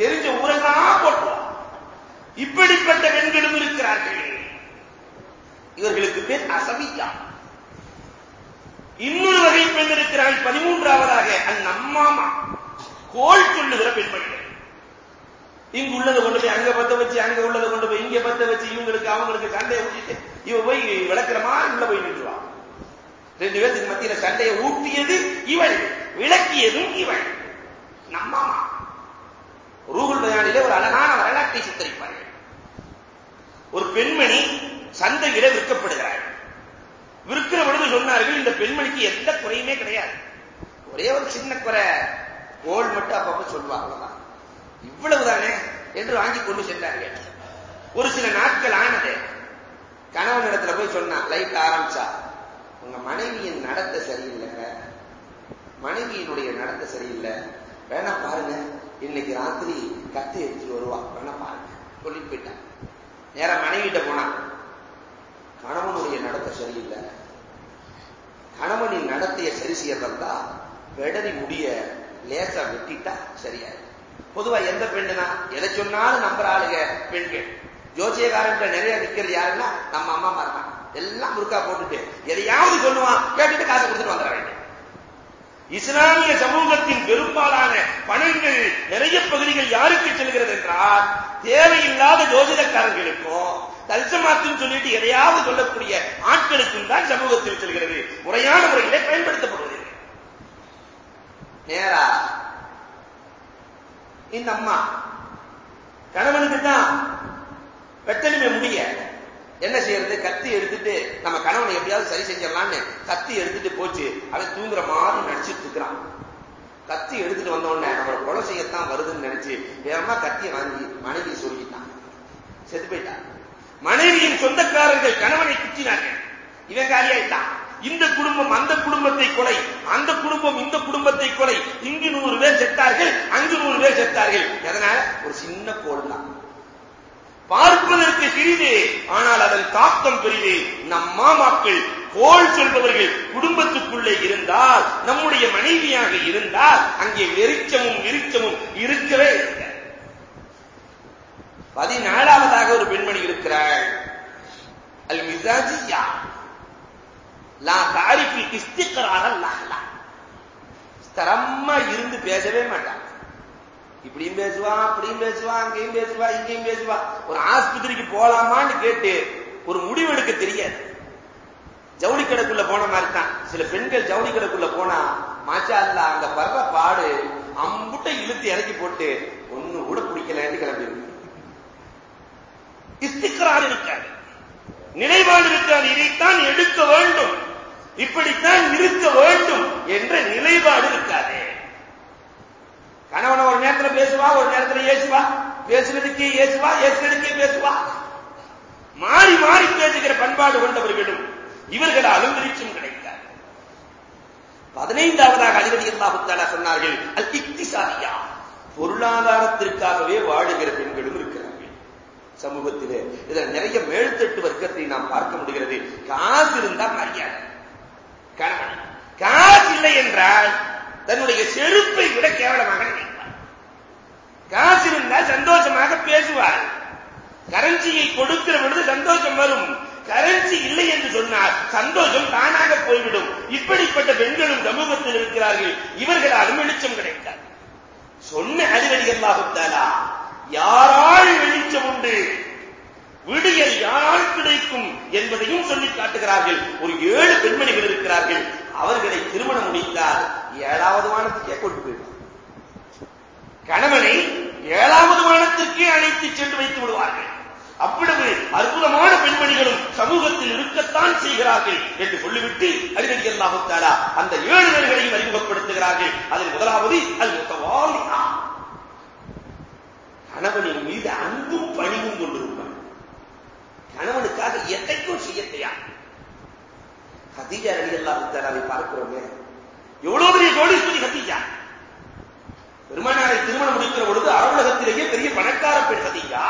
தெரிஞ்ச ஊரெல்லாம் போட்டுவான் இப்படிப்பட்ட பெண்களும் இருக்கிறார்கள். இவர்களுக்கு பேர் அசபியா இன்னொரு வகை பெண் இருக்கிறாள். பதிமூன்றாவதாக அந்நம்மாமா. கோல் சொல்லுகிற பெண்மணிகள் இங்கு உள்ளதை கொண்டு போய் அங்க பத்த வச்சு அங்க உள்ளதை கொண்டு போய் இங்க பத்த வச்சு இவங்களுக்கு அவங்களுக்கு சண்டையை ஊட்டிட்டு இவ போய் விளக்குற மாதிரி உள்ள போய் நின்றுவான் ரெண்டு பேருக்கு மத்தியில சண்டையை ஊட்டியது இவள் விளக்கியதும் இவள். நம்ம ரூகுல் பயானிலே ஒரு அழகான வரலாற்றை சித்தரிப்பார்கள். ஒரு பெண்மணி சந்தையிட விற்கப்படுகிறாள். விற்கிற பொழுது சொன்னார்கள் இந்த பெண்மணிக்கு எந்த குறையுமே கிடையாது. ஒரே ஒரு சின்ன குறை. கோல் மட்டும் அப்பப்ப சொல்லுவா அவ்வளவுதான் இவ்வளவுதானே என்று வாங்கி கொண்டு சென்றார்கள். ஒரு சில நாட்கள் ஆனது கணவன் இடத்துல போய் சொன்னா லைட் ஆரம்பிச்சா. உங்க மனைவியின் நடத்தை சரியில்லைங்க. மனைவியினுடைய நடத்த சரியில்லை. வேணா பாருங்க. இன்னைக்கு ராத்திரி கத்தி எடுத்துட்டு வருவா. வேணா பாருங்க. சொல்லிட்டு போயிட்டான். நேரம் மனைவிட்ட போனான். கணவனுடைய நடத்த சரியில்லை. கணவனின் நடத்தையை சரி செய்யறதா வெடரி முடிய லேசா வெட்டிட்டா சரியாயிடும் பொதுவா எந்த பெண்ணுனா எதை சொன்னாலும் நம்புற ஆளுங்க பெண்கள். ஜோசியக்காரன் நிறைய நிக்கிறது யாருன்னா நம்ம அம்மா மாறான் எல்லாம் முறுக்கா போட்டுட்டு எதையாவது சொல்லுவான் கேட்டுட்டு காசு கொடுத்துட்டு வந்துட வேண்டிய இஸ்லாமிய சமூகத்தின் பெரும்பாலான பணங்கள் நிறைய பகுதிகள் யாருக்கு செல்கிறது என்றால் தேவையில்லாத ஜோதிடக்காரர்களுக்கும் தல்சமாத்துன்னு சொல்லிட்டு எதையாவது சொல்லக்கூடிய ஆட்களுக்கும் தான் சமூகத்தில் செல்கிறது. முறையான முறையிலே பயன்படுத்தப்படும். நேரா. இந்த அம்மா. கணவனுக்கு தான் வெட்டலுமே முடிய. என்ன செய்யறது? கத்தி எடுத்துட்டு நம்ம கணவனை எப்படியாவது சரி செஞ்சிடலாம்னு கத்தி எடுத்துட்டு போச்சு. அவன் தூங்குற மாதிரி நடிச்சிட்டு இருக்கிறான். கத்தி எடுத்துட்டு வந்த உடனே நம்மளை கொலை செய்யத்தான் வருதுன்னு நினைச்சு வேகமா கத்தியை வாங்கி மனைவி சொல்லிட்டான் செத்து போயிட்டான் மனைவியின் சொந்தக்காரர்கள் கணவனை குத்தினார்கள் இவன் காலியாயிட்டான். இந்த குடும்பம் அந்த குடும்பத்தை கொலை அந்த குடும்பம் இந்த குடும்பத்தை கொலை. இங்கு நூறு பேர் செத்தார்கள் அங்கு நூறு பேர் செத்தார்கள். எதனால? ஒரு சின்ன கோல் தான் பார்ப்பதற்கு சிறிது ஆனால் அதன் தாக்கம் பெரிது. நம் மாமாக்கள் கோல் சொல்பவர்கள் குடும்பத்துக்குள்ளே இருந்தால் நம்முடைய மனைவியாக இருந்தால் அங்கே வெறிச்சமும் விரிச்சமும் இருக்கவே பதினாலாவதாக ஒரு பெண்மணி இருக்கிறாள். அல் மிசாஜியா லா தாரிஃபில் இஸ்திக்ரார லஹ்லா ஸ்தரமா இருந்து பேசவே மாட்டான். இப்படியும் பேசுவான் அப்படியும் பேசுவான் அங்கேயும் பேசுவா இங்கேயும் பேசுவா. ஒரு ஆஸ்பத்திரிக்கு போலாமான்னு கேட்டு ஒரு முடிவெடுக்க தெரியாது. ஜவுளி கடைக்குள்ள போன மாதிரி தான் சில பெண்கள் ஜவுளி கடைக்குள்ள போனா மாச்சா இல்ல அங்க வர்ற பாடு அம்புட்ட இழுத்து இறக்கி போட்டு ஒண்ணு கூட பிடிக்கலன்னு கிளம்பிடும் இஸ்திக்ரார் இருக்காது நிலைப்பாடு இருக்காது இதைத்தான் எடுக்க வேண்டும். இப்படித்தான் இருக்க வேண்டும் என்ற நிலைப்பாடு இருக்காது. கணவனை ஒரு நேரத்துல பேசுவா ஒரு நேரத்துல ஏசுவா? பேசுறதுக்கே ஏசுவா ஏசுறதுக்கே பேசுவா? மாறி மாறி பேசுகிற பண்பாடு கொண்டவர்களும் இவர்களாலும் விரிச்சும் கிடைக்காது பதினைந்தாவதாக அதிபதி அல்லாஹுத்தாலா சொன்னார்கள் அல் இக்திசாரியா பொருளாதாரத்திற்காகவே வாழுகிற பெண்களும் இருக்கிறார்கள். சமூகத்திலே இதில் நிறைய மேல்தட்டு வர்க்கத்தை நாம் பார்க்க முடிகிறது. காசு இருந்தா மரியாதை. என்றால் தன்னுடைய செருப்பை விட கேவலமாக நினைப்பார். காசு இருந்தால் சந்தோஷமாக பேசுவார். கரன்சியை கொடுக்கிற பொழுது சந்தோஷம் வரும். கரன்சி இல்லை என்று சொன்னால் சந்தோஷம் தானாக போய்விடும். இப்படிப்பட்ட பெண்களும் சமூகத்தில் இருக்கிறார்கள். இவர்களாலும் வெளிச்சம் கிடைத்தார் சொன்ன அதிபதி அல்லாஹுத்தாலா யாரால் வெளிச்சம் உண்டு? விடியல் யாரால் கிடைக்கும்? என்பதையும் சொல்லி காட்டுகிறார்கள். ஒரு ஏழு பெண்மணிகள் இருக்கிறார்கள். அவர்களை திருமணம் முடித்தால் ஏழாவது வானத்துக்கே கொண்டு போயிடும். கணவனை ஏழாவது வானத்திற்கே அழைத்து சென்று வைத்து விடுவார்கள். அவ்வளவு அற்புதமான பெண்மணிகளும் சமூகத்தில் இருக்கத்தான் செய்கிறார்கள் என்று சொல்லிவிட்டு அறிவதி அல்லாஹுத்தாலா அந்த ஏழு பேர்களையும் அறிமுகப்படுத்துகிறார்கள். அதில் முதலாவது அது முத்தவாலினா கணவனின் மீது அன்பும் பணிவும் கொண்டிருப்பார் கணவனுக்காக எதைக்கும் செய்ய தயார். ஹதீஜா அலி அதை பார்க்கிறோமே. எவ்வளவு பெரிய கோடீஸ்வரி ஹதீஜா பெருமானாரை திருமணம் முடிக்கிற பொழுது அலுவலகத்திலேயே பெரிய பணக்கார பெண் ஹதீஜா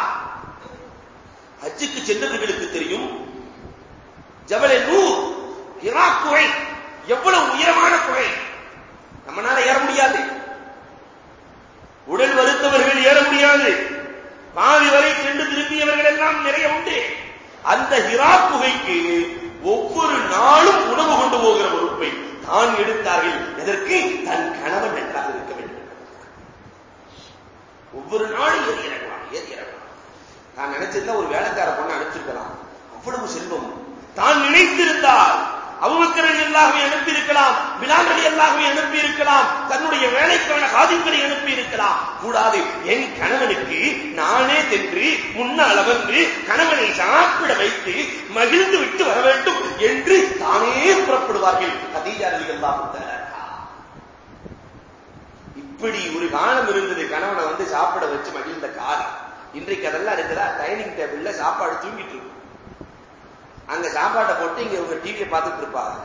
ஹஜ்ஜுக்கு சென்றவர்களுக்கு தெரியும். ஜபலே நூர் ஹிரா குகை எவ்வளவு உயரமான குகை நம்மனால ஏற முடியாது. உடல் வருத்தவர்கள் ஏற முடியாது. பாதி வரை சென்று திரும்பியவர்கள் எல்லாம் நிறைய உண்டு. அந்த ஹிரா குகைக்கு ஒவ்வொரு நாளும் உணவு கொண்டு போகிற பொறுப்பை தான் எடுத்தார்கள். எதற்கு? தன் கணவன் நன்றாக இருக்க வேண்டும். ஒவ்வொரு நாளும் ஏறி இறங்கலாம் ஏறி இறங்கலாம் நான் நினைச்சிருந்தா ஒரு வேலைக்கார பொண்ணு அனுப்பிச்சிருக்கலாம். அவ்வளவு செல்வம். தான் நினைத்திருந்தால் அவுபக்கரன் எல்லாமே அனுப்பி இருக்கலாம் பிலாங்கடி எல்லாமே அனுப்பி இருக்கலாம் தன்னுடைய வேலைக்கான காதிங்களை அனுப்பி இருக்கலாம் கூடாது என் கணவனுக்கு நானே சென்று முன்னால் அமர்ந்து கணவனை சாப்பிட வைத்து மகிழ்ந்து விட்டு வர வேண்டும் என்று தானே புறப்படுவார்கள். கதீஜாரதி எல்லாம் இப்படி ஒரு காலம் இருந்தது கணவனை வந்து சாப்பிட வச்சு மகிழ்ந்த காலம். இன்றைக்கு அதெல்லாம் இருக்குதா? டைனிங் டேபிள்ல சாப்பாடு தூங்கிட்டு இருக்கும் அங்க சாப்பாட்டை போட்டு இங்க உங்க டிவியை பார்த்துட்டு இருப்பாங்க.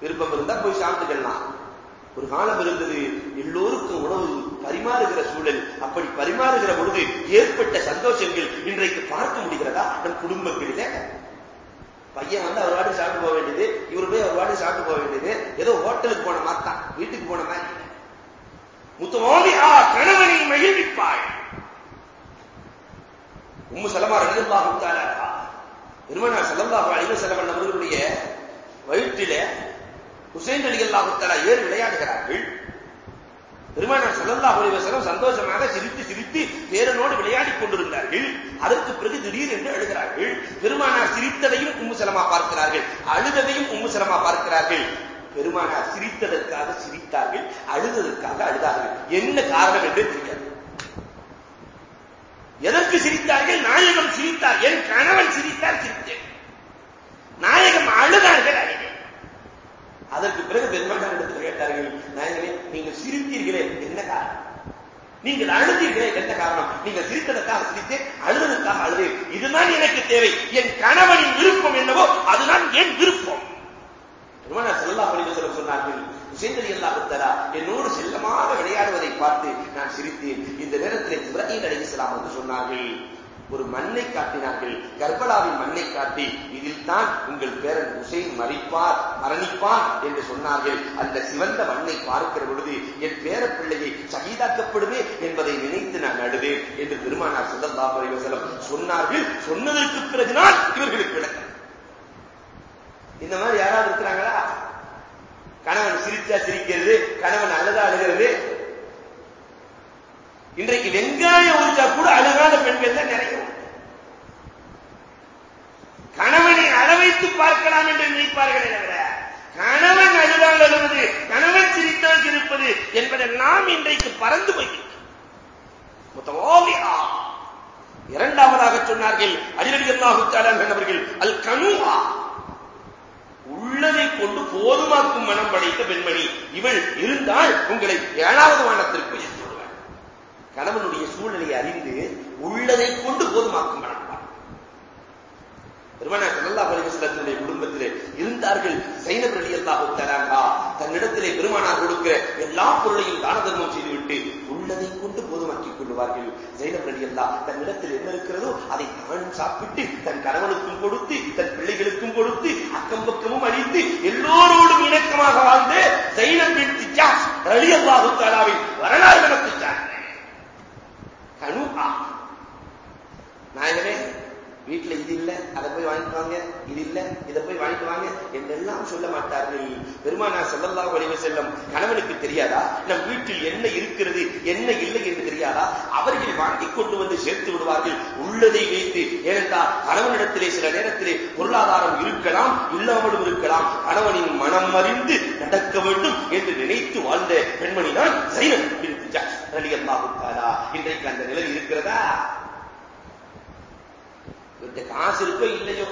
விருப்பம் இருந்தா போய் சாப்பிட்டுக்கலாம் ஒரு காலம் இருந்தது. எல்லோருக்கும் உணவு பரிமாறுகிற சூழல். அப்படி பரிமாறுகிற பொழுது ஏற்பட்ட சந்தோஷங்கள் இன்றைக்கு பார்க்க முடிகிறதா? நம் குடும்பங்களில பையன் வந்து அவர் வாட்டி சாப்பிட்டு போக வேண்டியது. இவர் போய் அவர் வாட்டி சாப்பிட்டு போக வேண்டியது. ஏதோ ஹோட்டலுக்கு போன மாதிரி தான். வீட்டுக்கு போன மாதிரி. முத்தமோதி ஆ கணவனை மகிழ்விப்பாய். உம்மு சலமா ரலியல்லாஹு தஆலா பெருமானார் ஸல்லல்லாஹு அழிவு வஸல்லம் அவர்களுடைய வயிற்றிலே ஹுசைன் ரலியல்லாஹு விளையாடுகிறார்கள். பெருமானார் ஸல்லல்லாஹு அலைஹி சந்தோஷமாக சிரித்து சிரித்து பேரனோடு விளையாடிக் கொண்டிருந்தார்கள். அதற்கு பிறகு திடீர் என்று அழுகிறார்கள். பெருமானார் சிரித்ததையும் கும்புசலமா பார்க்கிறார்கள். அழுததையும் கும்புசலமா பார்க்கிறார்கள். பெருமானார் சிரித்ததற்காக சிரித்தார்கள் அழுததற்காக அழுதார்கள். என்ன காரணம் என்று தெரியாது. எதற்கு சிரித்தார்கள்? நாயகம் சிரித்தார். என் கணவன் சிரித்தார் சிரித்தேன். நாயகம் அழுதார்கள் அழுகை அதற்கு பிறகு பெருமானார் கேட்டார்கள் நாயகமே நீங்க சிரித்தீர்களே என்ன காரணம்? நீங்கள் அழுதீர்களே என்ன காரணம்? நீங்க சிரித்ததற்காக சிரித்தேன் அழுததற்காக அழுதேன். இதுதான் எனக்கு தேவை. என் கணவனின் விருப்பம் என்னவோ அதுதான் என் விருப்பம். பெருமானார் ஸல்லல்லாஹு சொல்ல சொன்னார்கள் ஹுசைன் ரலியல்லாஹு என்னோடு செல்லமாக விளையாடுவதை பார்த்து நான் சிரித்தேன். இந்த நேரத்தில் இப்ராஹிம் அலைஹிஸ்ஸலாம் என்று சொன்னார்கள் ஒரு மண்ணை காட்டினார்கள் கர்பலாவின் மண்ணை காட்டி இதில் தான் உங்கள் பேரன் உசைன் மறிப்பார் மரணிப்பான் என்று சொன்னார்கள். அந்த சிவந்த மண்ணை பார்க்கிற பொழுது என் பேர பிள்ளையை சகிதாக்கப்படுமே என்பதை நினைத்து நான் நடுவேன் என்று பெருமானார் சுதந்தா பரிவசலம் சொன்னார்கள். சொன்னதற்கு பிறகுதான் இவர்களுக்கு விளக்கம். இந்த மாதிரி யாராவது இருக்கிறாங்களா? கணவன் சிரிச்சா சிரிக்கிறது கணவன் அழுதா அழுகிறது. இன்றைக்கு வெங்காயம் உரிச்சா கூட அழுகாத பெண்கள் தான் நிறைய கணவனை அளவைத்து பார்க்கலாம் என்று நினைப்பார்களே தவிர கணவன் அழுதால் அழுவது கணவன் சிரித்தால் சிரிப்பது என்பதெல்லாம் இன்றைக்கு பறந்து போய்விட்டது இரண்டாவதாக சொன்னார்கள் அடிரடி அல்லாஹு அவர்கள் அல் கனுவா உள்ளதை கொண்டு போதுமாக்கும் மனம் படைத்த பெண்மணி இவள் இருந்தால் உங்களை ஏழாவது வானத்திற்கு உயர்த்தி விடுவார் கணவனுடைய சூழ்நிலையை அறிந்து உள்ளதை கொண்டு போதுமாக்கும் மனம் பெருமானார் ஸல்லல்லாஹு அலைஹி குடும்பத்திலே இருந்தார்கள். சைனப் ரலியல்லாஹு தராங்கா தன்னிடத்திலே பெருமானார் கொடுக்கிற எல்லா பொருளையும் தான தர்மம் செய்துவிட்டு உள்ளதை கொண்டு போதுமாக்கிக் கொள்வார்கள் ஜைனப் ரலியல்லாஹ் தன்னிடத்தில் என்ன இருக்கிறதோ அதை தானும் சாப்பிட்டு தன் கணவனுக்கும் கொடுத்து தன் பிள்ளைகளுக்கும் கொடுத்து அக்கம் பக்கமும் அழித்து எல்லோரோடும் இணக்கமாக வாழ்ந்து ஜைனப் பின் ஜாஸ் ரலியல்லாஹு வரலாறு நமக்கு சார்ந்தது நாயகமே வீட்டுல இது இல்ல அதை போய் வாங்கிட்டு வாங்க இது இல்ல இதை போய் வாங்கிட்டு வாங்க என்றெல்லாம் சொல்ல மாட்டார்கள். பெருமானா செல்லல்லா அலைஹி செல்லும் கணவனுக்கு தெரியாதா? நம் வீட்டில் என்ன இருக்கிறது என்ன இல்லை என்று தெரியாதா? அவர்கள் வாங்கி கொண்டு வந்து சேர்த்து விடுவார்கள். உள்ளதை வைத்து ஏனென்றால் கணவனிடத்திலே சில நேரத்திலே பொருளாதாரம் இருக்கலாம் இல்லாமலும் இருக்கலாம். கணவனின் மனம் அறிந்து நடக்க வேண்டும் என்று நினைத்து வாழ்ந்த பெண்மணி தான் சைனன் இன்றைக்கு அந்த நிலை இருக்கிறதா? இந்த காசு இருக்கோ இல்லையோ?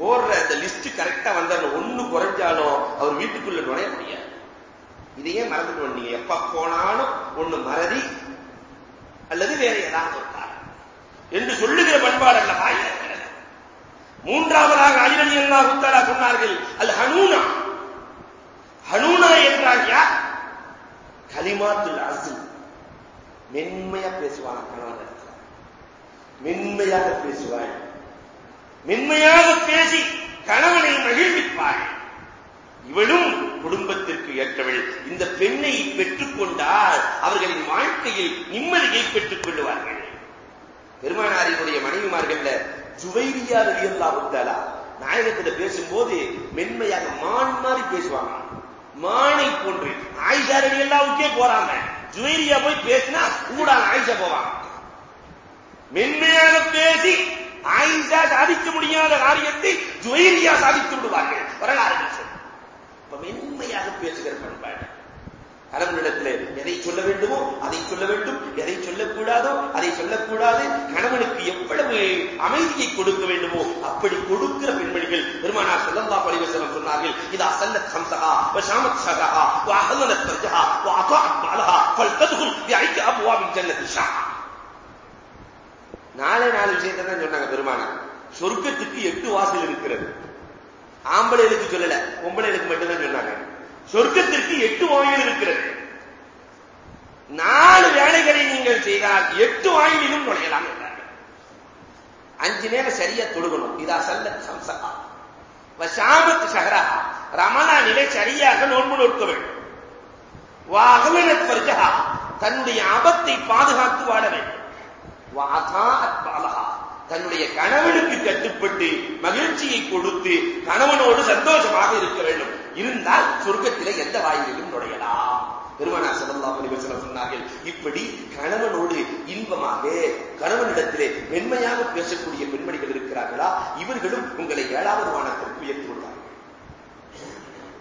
போடுற அந்த லிஸ்ட் கரெக்டா வந்தாலும் ஒண்ணு குறைஞ்சாலும் அவர் வீட்டுக்குள்ள நுழைய முடியாது. இதையே மறந்துட்டு வந்தீங்க. எப்ப போனாலும் ஒண்ணு மறதி அல்லது வேற ஏதாவது ஒரு காரணம். என்று சொல்லுகிற பண்பாடு அல்ல மூன்றாவதாக அலிரலி அல்லா தஆலா சொன்னார்கள் அல் ஹனூனா. ஹனூனா என்றால் யார்? கலிமாத்துல் அசு மென்மையா பேசுவாங்க கணவன் மென்மையாக பேசுவாள் மென்மையாக பேசி கணவனை மகிழ்விப்பாள் இவளும் குடும்பத்திற்கு ஏற்றவள். இந்த பெண்ணை பெற்றுக்கொண்டால் அவர்களின் வாழ்க்கையில் நிம்மதியை பெற்றுக் கொள்வார்கள் பெருமானாரினுடைய மனைவிமார்கள்ல ஜுவைரியா வெளியல்லா உத்தாலா நாயகத்துல பேசும்போது மென்மையாக மான் மாதிரி பேசுவாங்க. மானை போன்று ஆயிஷா ரலியல்லாவுக்கே போறாங்க. ஜுவைரியா போய் பேசினா கூட ஆயிஷா போவாங்க மென்மையாக பேசி ஆயிஷா சாதிக்க முடியாத காரியத்தை ஜுவைரியா சாதித்து விடுவார்கள். வரலாறு இப்ப மென்மையாக பேசுகிற பண்பாடு கணவனிடத்தில் எதை சொல்ல வேண்டுமோ அதை சொல்ல வேண்டும். எதை சொல்லக்கூடாதோ அதை சொல்லக்கூடாது. கணவனுக்கு எவ்வளவு அமைதியை கொடுக்க வேண்டுமோ அப்படி கொடுக்கிற பெண்மணிகள் பெருமானார் செல்லந்தா அலைஹி சொன்னார்கள் இதா அசல்ல ஹம்சஹா சாமத் ஷாமத் ஷஹரஹா வ அஹலனத் ஃபர்ஜஹா வ அதாஅத் பாலஹா ஃபல்ததுல் பிஐக நாலே நாலு விஷயத்தை தான் சொன்னாங்க பெருமானா. சொர்க்கத்துக்கு எட்டு வாசல் இருக்கிறது. ஆம்பளைகளுக்கு சொல்லல பொம்பளைகளுக்கு மட்டும்தான் சொன்னாங்க. சொர்க்கத்திற்கு எட்டு வாயில் இருக்கிறது. நாலு வேலைகளை நீங்கள் செய்தால் எட்டு வாயிலும் நுழையலாம் அஞ்சு நேரம் சரியா தொழுகணும். இதா சல்ல சம்சகா. வசாமத் ரமணா நிலை சரியாக நோன்பு நோக்க வேண்டும். வாகவனத் தன்னுடைய அபத்தை பாதுகாத்து வாழ வேண்டும். தன்னுடைய கணவனுக்கு கட்டுப்பட்டு மகிழ்ச்சியை கொடுத்து கணவனோடு சந்தோஷமாக இருக்க வேண்டும். இருந்தால் சொர்க்கத்திலே எந்த வாயிலும் நுழையலாம். பெருமானார் ஸல்லல்லாஹு அலைஹி சொன்னார்கள் இப்படி கணவனோடு இன்பமாக கணவனிடத்திலே மென்மையாக பேசக்கூடிய பெண்மணிகள் இருக்கிறார்களா? இவர்களும் உங்களை ஏழாவது வானத்திற்கு உயர்த்தி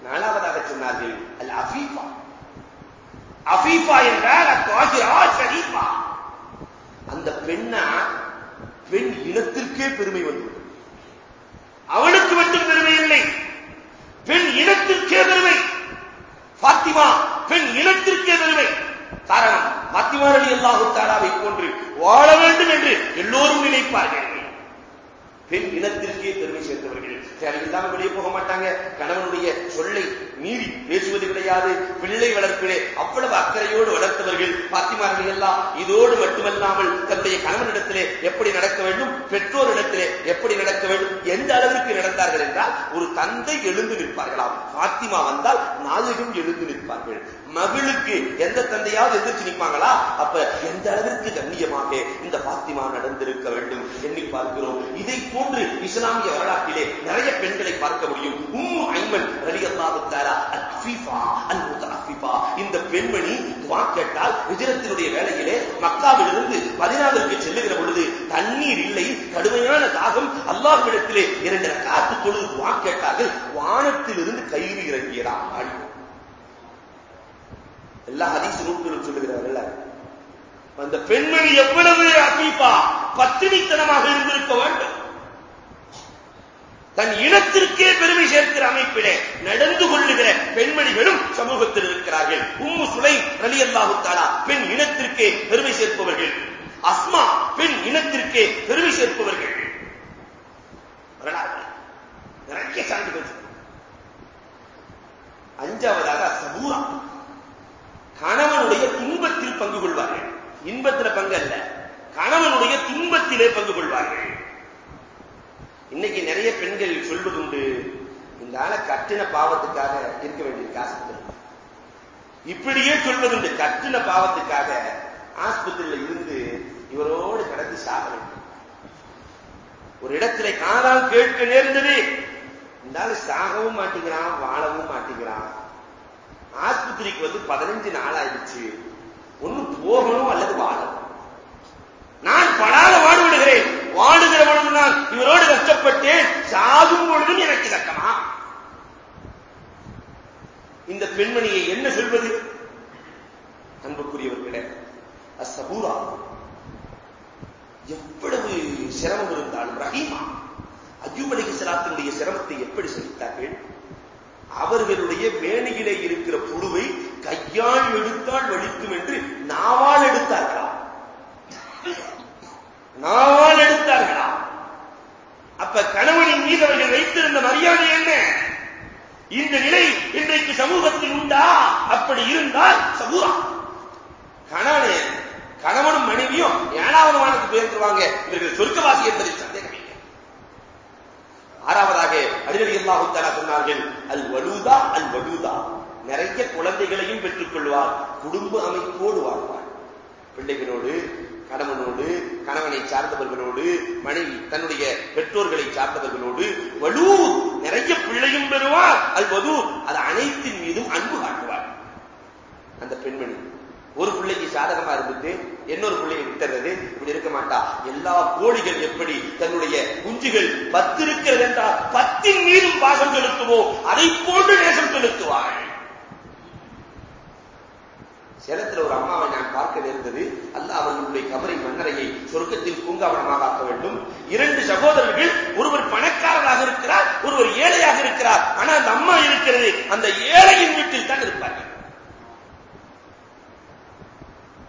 நாலாவதாக சொன்னார்கள் அல் அஃபீஃபா அஃபீஃபா என்றால் ஷரீஃபா. அந்த பெண்ணா பெண் இனத்திற்கே பெருமை வந்துள்ளது அவனுக்கு மட்டும் பெருமை இல்லை. பெண் இனத்திற்கே பெருமை. பாத்திமா பெண் இனத்திற்கே பெருமை. காரணம் பாத்திமா அலி அல்லாஹு தாலாவை போன்று வாழ வேண்டும் என்று எல்லோரும் நினைப்பார்கள். பெண் இனத்திற்கே பெருமை சேர்ந்தவர்கள் தேவையில்லாம வெளியே போக மாட்டாங்க. கணவனுடைய சொல்லை மீறி பேசுவது கிடையாது. பிள்ளை வளர்ப்பிலே அவ்வளவு அக்கறையோடு வளர்த்தவர்கள் பாத்திமார்கள் எல்லாம் இதோடு மட்டுமல்லாமல் தன்னுடைய கணவனிடத்திலே எப்படி நடக்க வேண்டும் பெற்றோரிடத்திலே எப்படி நடக்க வேண்டும் எந்த அளவிற்கு நடந்தார்கள் என்றால் ஒரு தந்தை எழுந்து நிற்பார்களாம். பாத்திமா வந்தால் நாயகம் எழுந்து நிற்பார்கள். மகளுக்கு எந்த தந்தையாவது எதிர்த்து நிற்பாங்களா? அப்ப எந்த அளவிற்கு கண்ணியமாக இந்த பாத்திமா நடந்திருக்க வேண்டும் எண்ணி பார்க்கிறோம். இதை போன்று இஸ்லாமிய வரலாற்றிலே நிறைய பெண்களை பார்க்க முடியும். உம்மு ஐமன் ரலியல்லாஹு தஆலா அல் அல் இந்த பெண்மணி துவா கேட்டால் ஹிஜ்ரத்தினுடைய வேலையிலே மக்காவிலிருந்து மதீனாவிற்கு செல்லுகிற பொழுது தண்ணீர் இல்லை கடுமையான தாகம். அல்லாஹ்விடத்திலே இரண்டு காத்து தொழுது துஆ கேட்டார்கள். வானத்திலிருந்து கயிறு இறங்கியதா ஆடி எல்லா ஹதீஸ் நூல்களும் சொல்லுகிறார்கள் அந்த பெண்மணி எவ்வளவு அபீபா பத்தினித்தனமாக இருந்திருக்க வேண்டும். தன் இனத்திற்கே பெருமை சேர்க்கிற அமைப்பிலே நடந்து கொள்ளுகிற பெண்மணிகளும் சமூகத்தில் இருக்கிறார்கள். உம்மு சுலை ரலி பெண் இனத்திற்கே பெருமை சேர்ப்பவர்கள். அஸ்மா பெண் இனத்திற்கே பெருமை சேர்ப்பவர்கள். வரலாறு. நிறைய சான்றுகள். அஞ்சாவதாக சபூரா. கணவனுடைய துன்பத்தில் பங்கு கொள்வார்கள். இன்பத்தில் பங்கு அல்ல. கணவனுடைய துன்பத்திலே பங்கு கொள்வார்கள். இன்னைக்கு நிறைய பெண்கள் சொல்வதுண்டு இந்த ஆளை கட்டின பாவத்துக்காக இருக்க வேண்டிய ஆஸ்பத்திரி இப்படியே சொல்வதுண்டு கட்டின பாவத்துக்காக ஆஸ்பத்திரியில இருந்து இவரோடு கடந்து சாக ஒரு இடத்துல காதால் கேட்க நேர்ந்தது. இந்த ஆள் சாகவும் மாட்டேங்கிறான் வாழவும் மாட்டேங்கிறான் ஆஸ்பத்திரிக்கு வந்து பதினஞ்சு நாள் ஆயிடுச்சு ஒண்ணு போகணும் அல்லது வாழணும். நான் படாத வாடுவிடுகிறேன் வாடுகிற பொழுது நான் இவரோடு கஷ்டப்பட்டேன். சாகும் பொழுதும் எனக்கு கஷ்டமா இந்த பெண்மணியை என்ன சொல்வது? அன்புக்குரியவர்களே அசபூரா எவ்வளவு சிரமம் இருந்தாலும் ரஹீமா அஜூப் அலிஹிஸ்லாத்தினுடைய சிரமத்தை எப்படி சந்தித்தார்கள் அவர்களுடைய மேனியிலே இருக்கிற புழுவை கையால் எடுத்தால் வலிக்கும் என்று நாவால் எடுத்தார்களா? நாவால் எடுத்தார்களா? அப்ப கணவனின் மீது அவர்கள் வைத்திருந்த மரியாதை என்ன? இந்த நிலை இன்றைக்கு சமூகத்தில் உண்டா? அப்படி இருந்தால் சபூரா கணவனே கணவனும் மனைவியும் ஏழாவது வானத்துக்கு போயிருந்துருவாங்க. இவர்கள் சொர்க்கவாசி என்பதை ஆறாவதாக அடிநடி அல்லாஹு தலா சொன்னார்கள் அல் வலூதா அல் வலூதா நிறைய குழந்தைகளையும் பெற்றுக் கொள்வார் குடும்ப அமைப்போடு வாழ்வார். பிள்ளைகளோடு கணவனோடு கணவனை சார்ந்தவர்களோடு மனைவி தன்னுடைய பெற்றோர்களை சார்ந்தவர்களோடு வலு நிறைய பிள்ளையும் பெறுவார் அது வது அது அனைத்தின் மீதும் அன்பு காட்டுவார். அந்த பெண்மணி ஒரு பிள்ளைக்கு சாதகமா இருந்துட்டு இன்னொரு பிள்ளையை விட்டுறது இப்படி இருக்க மாட்டா. எல்லா கோழிகள் எப்படி தன்னுடைய குஞ்சுகள் பத்து இருக்கிறது என்றால் பத்தின் மீதும் பாசம் செலுத்துவோ அதை போன்று நேசம் செலுத்துவாள். சேலத்தில் ஒரு அம்மாவை நான் பார்க்க நேர்ந்தது. அல்ல அவர்களுடைய கபரை மன்னரையை சொர்க்கத்தில் பூங்காவனமாக ஆக்க வேண்டும். இரண்டு சகோதரர்கள் ஒருவர் பணக்காரராக இருக்கிறார் ஒருவர் ஏழையாக இருக்கிறார். ஆனா அந்த அம்மா இருக்கிறது அந்த ஏழையின் வீட்டில் தான் இருப்பார்கள்.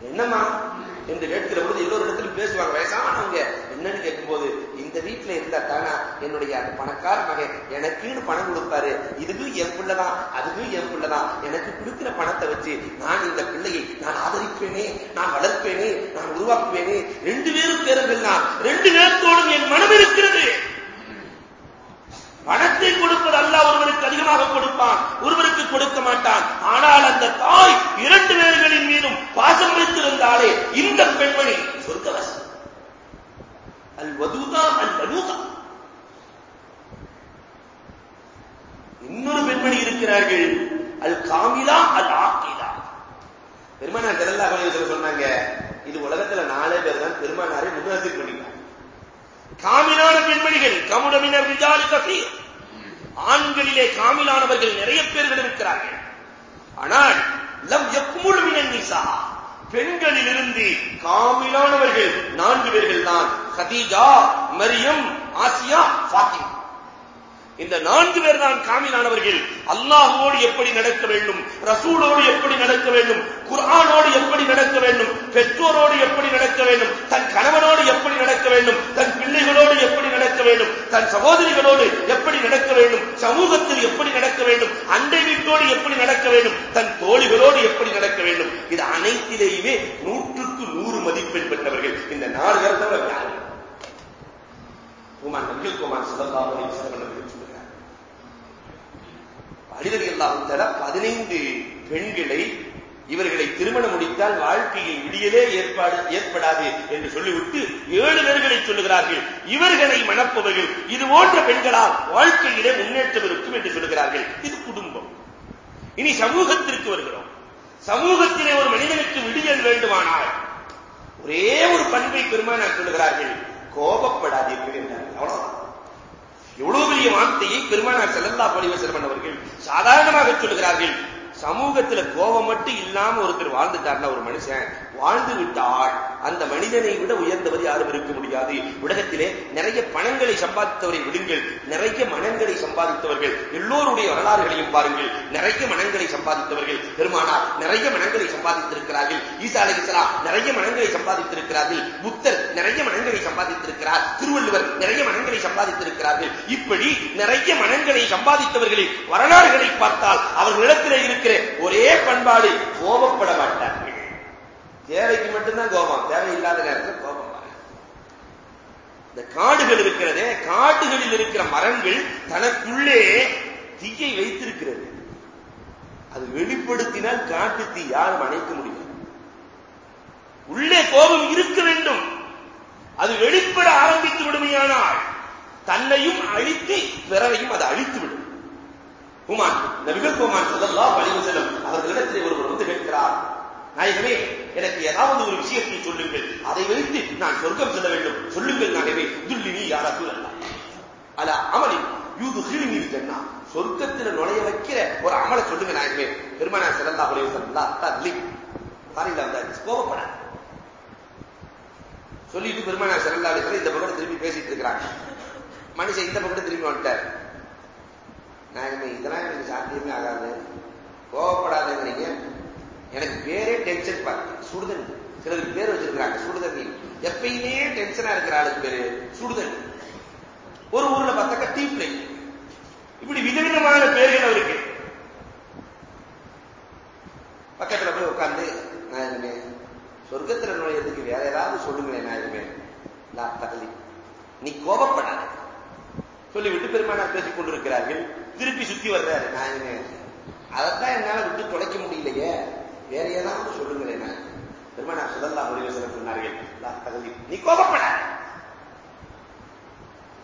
என்னம்மா? என்று கேட்கிற பொழுது எல்லோரு இடத்துல பேசுவாங்க வயசானவங்க. என்னன்னு கேட்கும்போது இந்த வீட்டுல இருந்தா தானா? என்னுடைய அந்த பணக்கார மகன் எனக்குன்னு பணம் கொடுப்பாரு. இதுக்கும் என் பிள்ளைதான் அதுக்கும் என் பிள்ளைதான். எனக்கு கொடுக்கிற பணத்தை வச்சு நான் இந்த பிள்ளையை நான் ஆதரிப்பேனே நான் வளர்ப்பேனே நான் உருவாக்குவேனே. ரெண்டு பேரும் பேருங்கள் நான் ரெண்டு பேர்த்தோடும் என் மனம் இருக்கிறது. பணத்தை கொடுப்பது அல்ல ஒருவருக்கு அதிகமாக கொடுப்பான் ஒருவருக்கு கொடுக்க மாட்டான். ஆனால் அந்த தாய் இரண்டு பேர்களின் மீதும் பாசம் வைத்திருந்தாலே இந்த பெண்மணி சொர்க்கவசம் அல் வதுதான் அல் வலூதா இன்னொரு பெண்மணி இருக்கிறார்கள். அல் காமிலா அல் ஆக்கிலா பெருமானார் ஜெல்லா சொல்ல சொன்னாங்க இது உலகத்துல நாலே பேர் தான் பெருமானாரை முன்னேற்றி பண்ணிட்டாங்க காமிலான பெண்மணிகள் கமுடமினர் விஜாலி கசீர் ஆண்களிலே காமிலானவர்கள் நிறைய பேர்கள் இருக்கிறார்கள். ஆனால் லவ் எக்குமுழு மினன் நிசா பெண்களிலிருந்து காமிலானவர்கள் நான்கு பேர்கள் தான் ஹதீஜா மரியம் ஆசியா ஃபாத்திமா. இந்த நான்கு பேர் தான் காமிலானவர்கள் அல்லாஹோடு எப்படி நடக்க வேண்டும் ரசூலோடு எப்படி நடக்க வேண்டும் குரானோடு எப்படி நடக்க வேண்டும் பெற்றோரோடு எப்படி நடக்க வேண்டும் தன் கணவனோடு எப்படி நடக்க வேண்டும் தன் பிள்ளைகளோடு எப்படி நடக்க வேண்டும் தன் சகோதரிகளோடு எப்படி நடக்க வேண்டும் சமூகத்தில் எப்படி நடக்க வேண்டும் அண்டை வீட்டோடு எப்படி நடக்க வேண்டும் தன் தோழிகளோடு எப்படி நடக்க வேண்டும் இது அனைத்திலேயுமே நூற்றுக்கு நூறு மதிப்பெண் பெற்றவர்கள் இந்த நாடுகள் தவிர குமார் நபிகள் குமார் சிதம்பரம் சொல்லுகிறார் அடிதடி பதினைந்து பெண்களை இவர்களை திருமணம் முடித்தால் வாழ்க்கையில் விடியலே ஏற்பாடு ஏற்படாது என்று சொல்லிவிட்டு ஏழு பேர்களை சொல்லுகிறார்கள். இவர்களை மணப்பவர்கள் இது போன்ற பெண்களால் வாழ்க்கையிலே முன்னேற்றம் இருக்கும் என்று சொல்லுகிறார்கள். இது குடும்பம். இனி சமூகத்திற்கு வருகிறோம். சமூகத்திலே ஒரு மனிதனுக்கு விடியல் வேண்டுமானால் ஒரே ஒரு பண்பை பெருமானார் சொல்லுகிறார்கள். கோபப்படாதீர்கள் என்றார்கள் அவ்வளவுதான். எவ்வளவு பெரிய வார்த்தையை பெருமானார் செல்லல்லா பழிவசரம் அவர்கள் சாதாரணமாக சொல்லுகிறார்கள். சமூகத்துல கோபம் மட்டும் இல்லாம ஒருத்தர் வாழ்ந்துட்டார்னா ஒரு மனுஷன் வாழ்ந்து விட்டால் அந்த மனிதனை விட உயர்ந்தவர் யாரும் இருக்க முடியாது. உலகத்திலே நிறைய பணங்களை சம்பாதித்தவரை விடுங்கள். நிறைய மனங்களை சம்பாதித்தவர்கள் எல்லோருடைய வரலாறுகளையும் பாருங்கள். நிறைய மனங்களை சம்பாதித்தவர்கள் பெருமானார் நிறைய மனங்களை சம்பாதித்திருக்கிறார்கள். ஈசா அலிஸ்லாம் நிறைய மனங்களை சம்பாதித்திருக்கிறார்கள். புத்தர் நிறைய மனங்களை சம்பாதித்திருக்கிறார். திருவள்ளுவர் நிறைய மனங்களை சம்பாதித்திருக்கிறார்கள். இப்படி நிறைய மனங்களை சம்பாதித்தவர்களின் வரலாறுகளை பார்த்தால் அவர்களிடத்திலே இருக்கிற ஒரே பண்பாடு கோபப்பட மாட்டார்கள். தேவைக்கு மட்டும்தான் கோபம். தேவையில்லாத நேரத்தில் கோபம் இந்த காடுகள் இருக்கிறதே காடுகளில் இருக்கிற மரங்கள் தனக்குள்ளே தீயை வைத்திருக்கிறது. அது வெளிப்படுத்தினால் காட்டு தீ யாரும் அணைக்க முடியாது. உள்ளே கோபம் இருக்க வேண்டும். அது வெளிப்பட ஆரம்பித்து விடுமையானால் தன்னையும் அழித்து பிறரையும் அதை அழித்து விடும். குமான் நபிகள் குமான் சொல்லல்லா வலிவு செல்லும் அவர்களிடத்தில் ஒருவர் வந்து கேட்கிறார். நாயகமே எனக்கு ஏதாவது ஒரு விஷயத்தை சொல்லுங்கள். அதை வைத்து நான் சொர்க்கம் செல்ல வேண்டும். சொல்லுங்கள் நாயகமே துல்லினி யாராவது அல்ல? அல அமலி யூது ஹிலிமீர் ஜன்னா. சொர்க்கத்தில் நுழைய வைக்கிற ஒரு அமலை சொல்லுங்க நாயகமே. பெருமானா சிறந்தா உடைய செல்லா தல்லி பாருங்க அந்த கோபப்பட சொல்லிட்டு பெருமானா செல்லல்லா இந்த பக்கத்தை திரும்பி பேசிட்டு இருக்கிறாங்க மனுஷன் இந்த பக்கத்தை திரும்பி வந்துட்டார். நாயகமே இதெல்லாம் எனக்கு சாத்தியமே ஆகாது. கோவப்படாதங்கிறீங்க எனக்கு பேரே டென்ஷன் பார்த்து சுடுதண்ணி. சிலருக்கு பேர் வச்சிருக்கிறாங்க சுடுதண்ணி. எப்பயுமே டென்ஷனா இருக்கிற ஆளுக்கு பேரு சுடுதண்ணி. ஒரு ஊர்ல பார்த்தாக்க டீ பிளே இப்படி விதவிதமான பேர்கள் அவருக்கு. பக்கத்துல போய் உட்கார்ந்து நான் சொர்க்கத்துல நுழையதுக்கு வேற ஏதாவது சொல்லுங்களேன் நாயகமே நான் தகலி நீ கோபப்படாத. சொல்லிவிட்டு பெருமானார் பேசிக் கொண்டிருக்கிறார்கள். திருப்பி சுத்தி வர்றாரு. நான் அதைத்தான் என்னால விட்டு தொலைக்க முடியலையே. வேற ஏதாவது சொல்லுங்களேன் நான் பெருமானார் சுதல்லா முடிவு சொன்னார்கள் நீ கோபப்பட!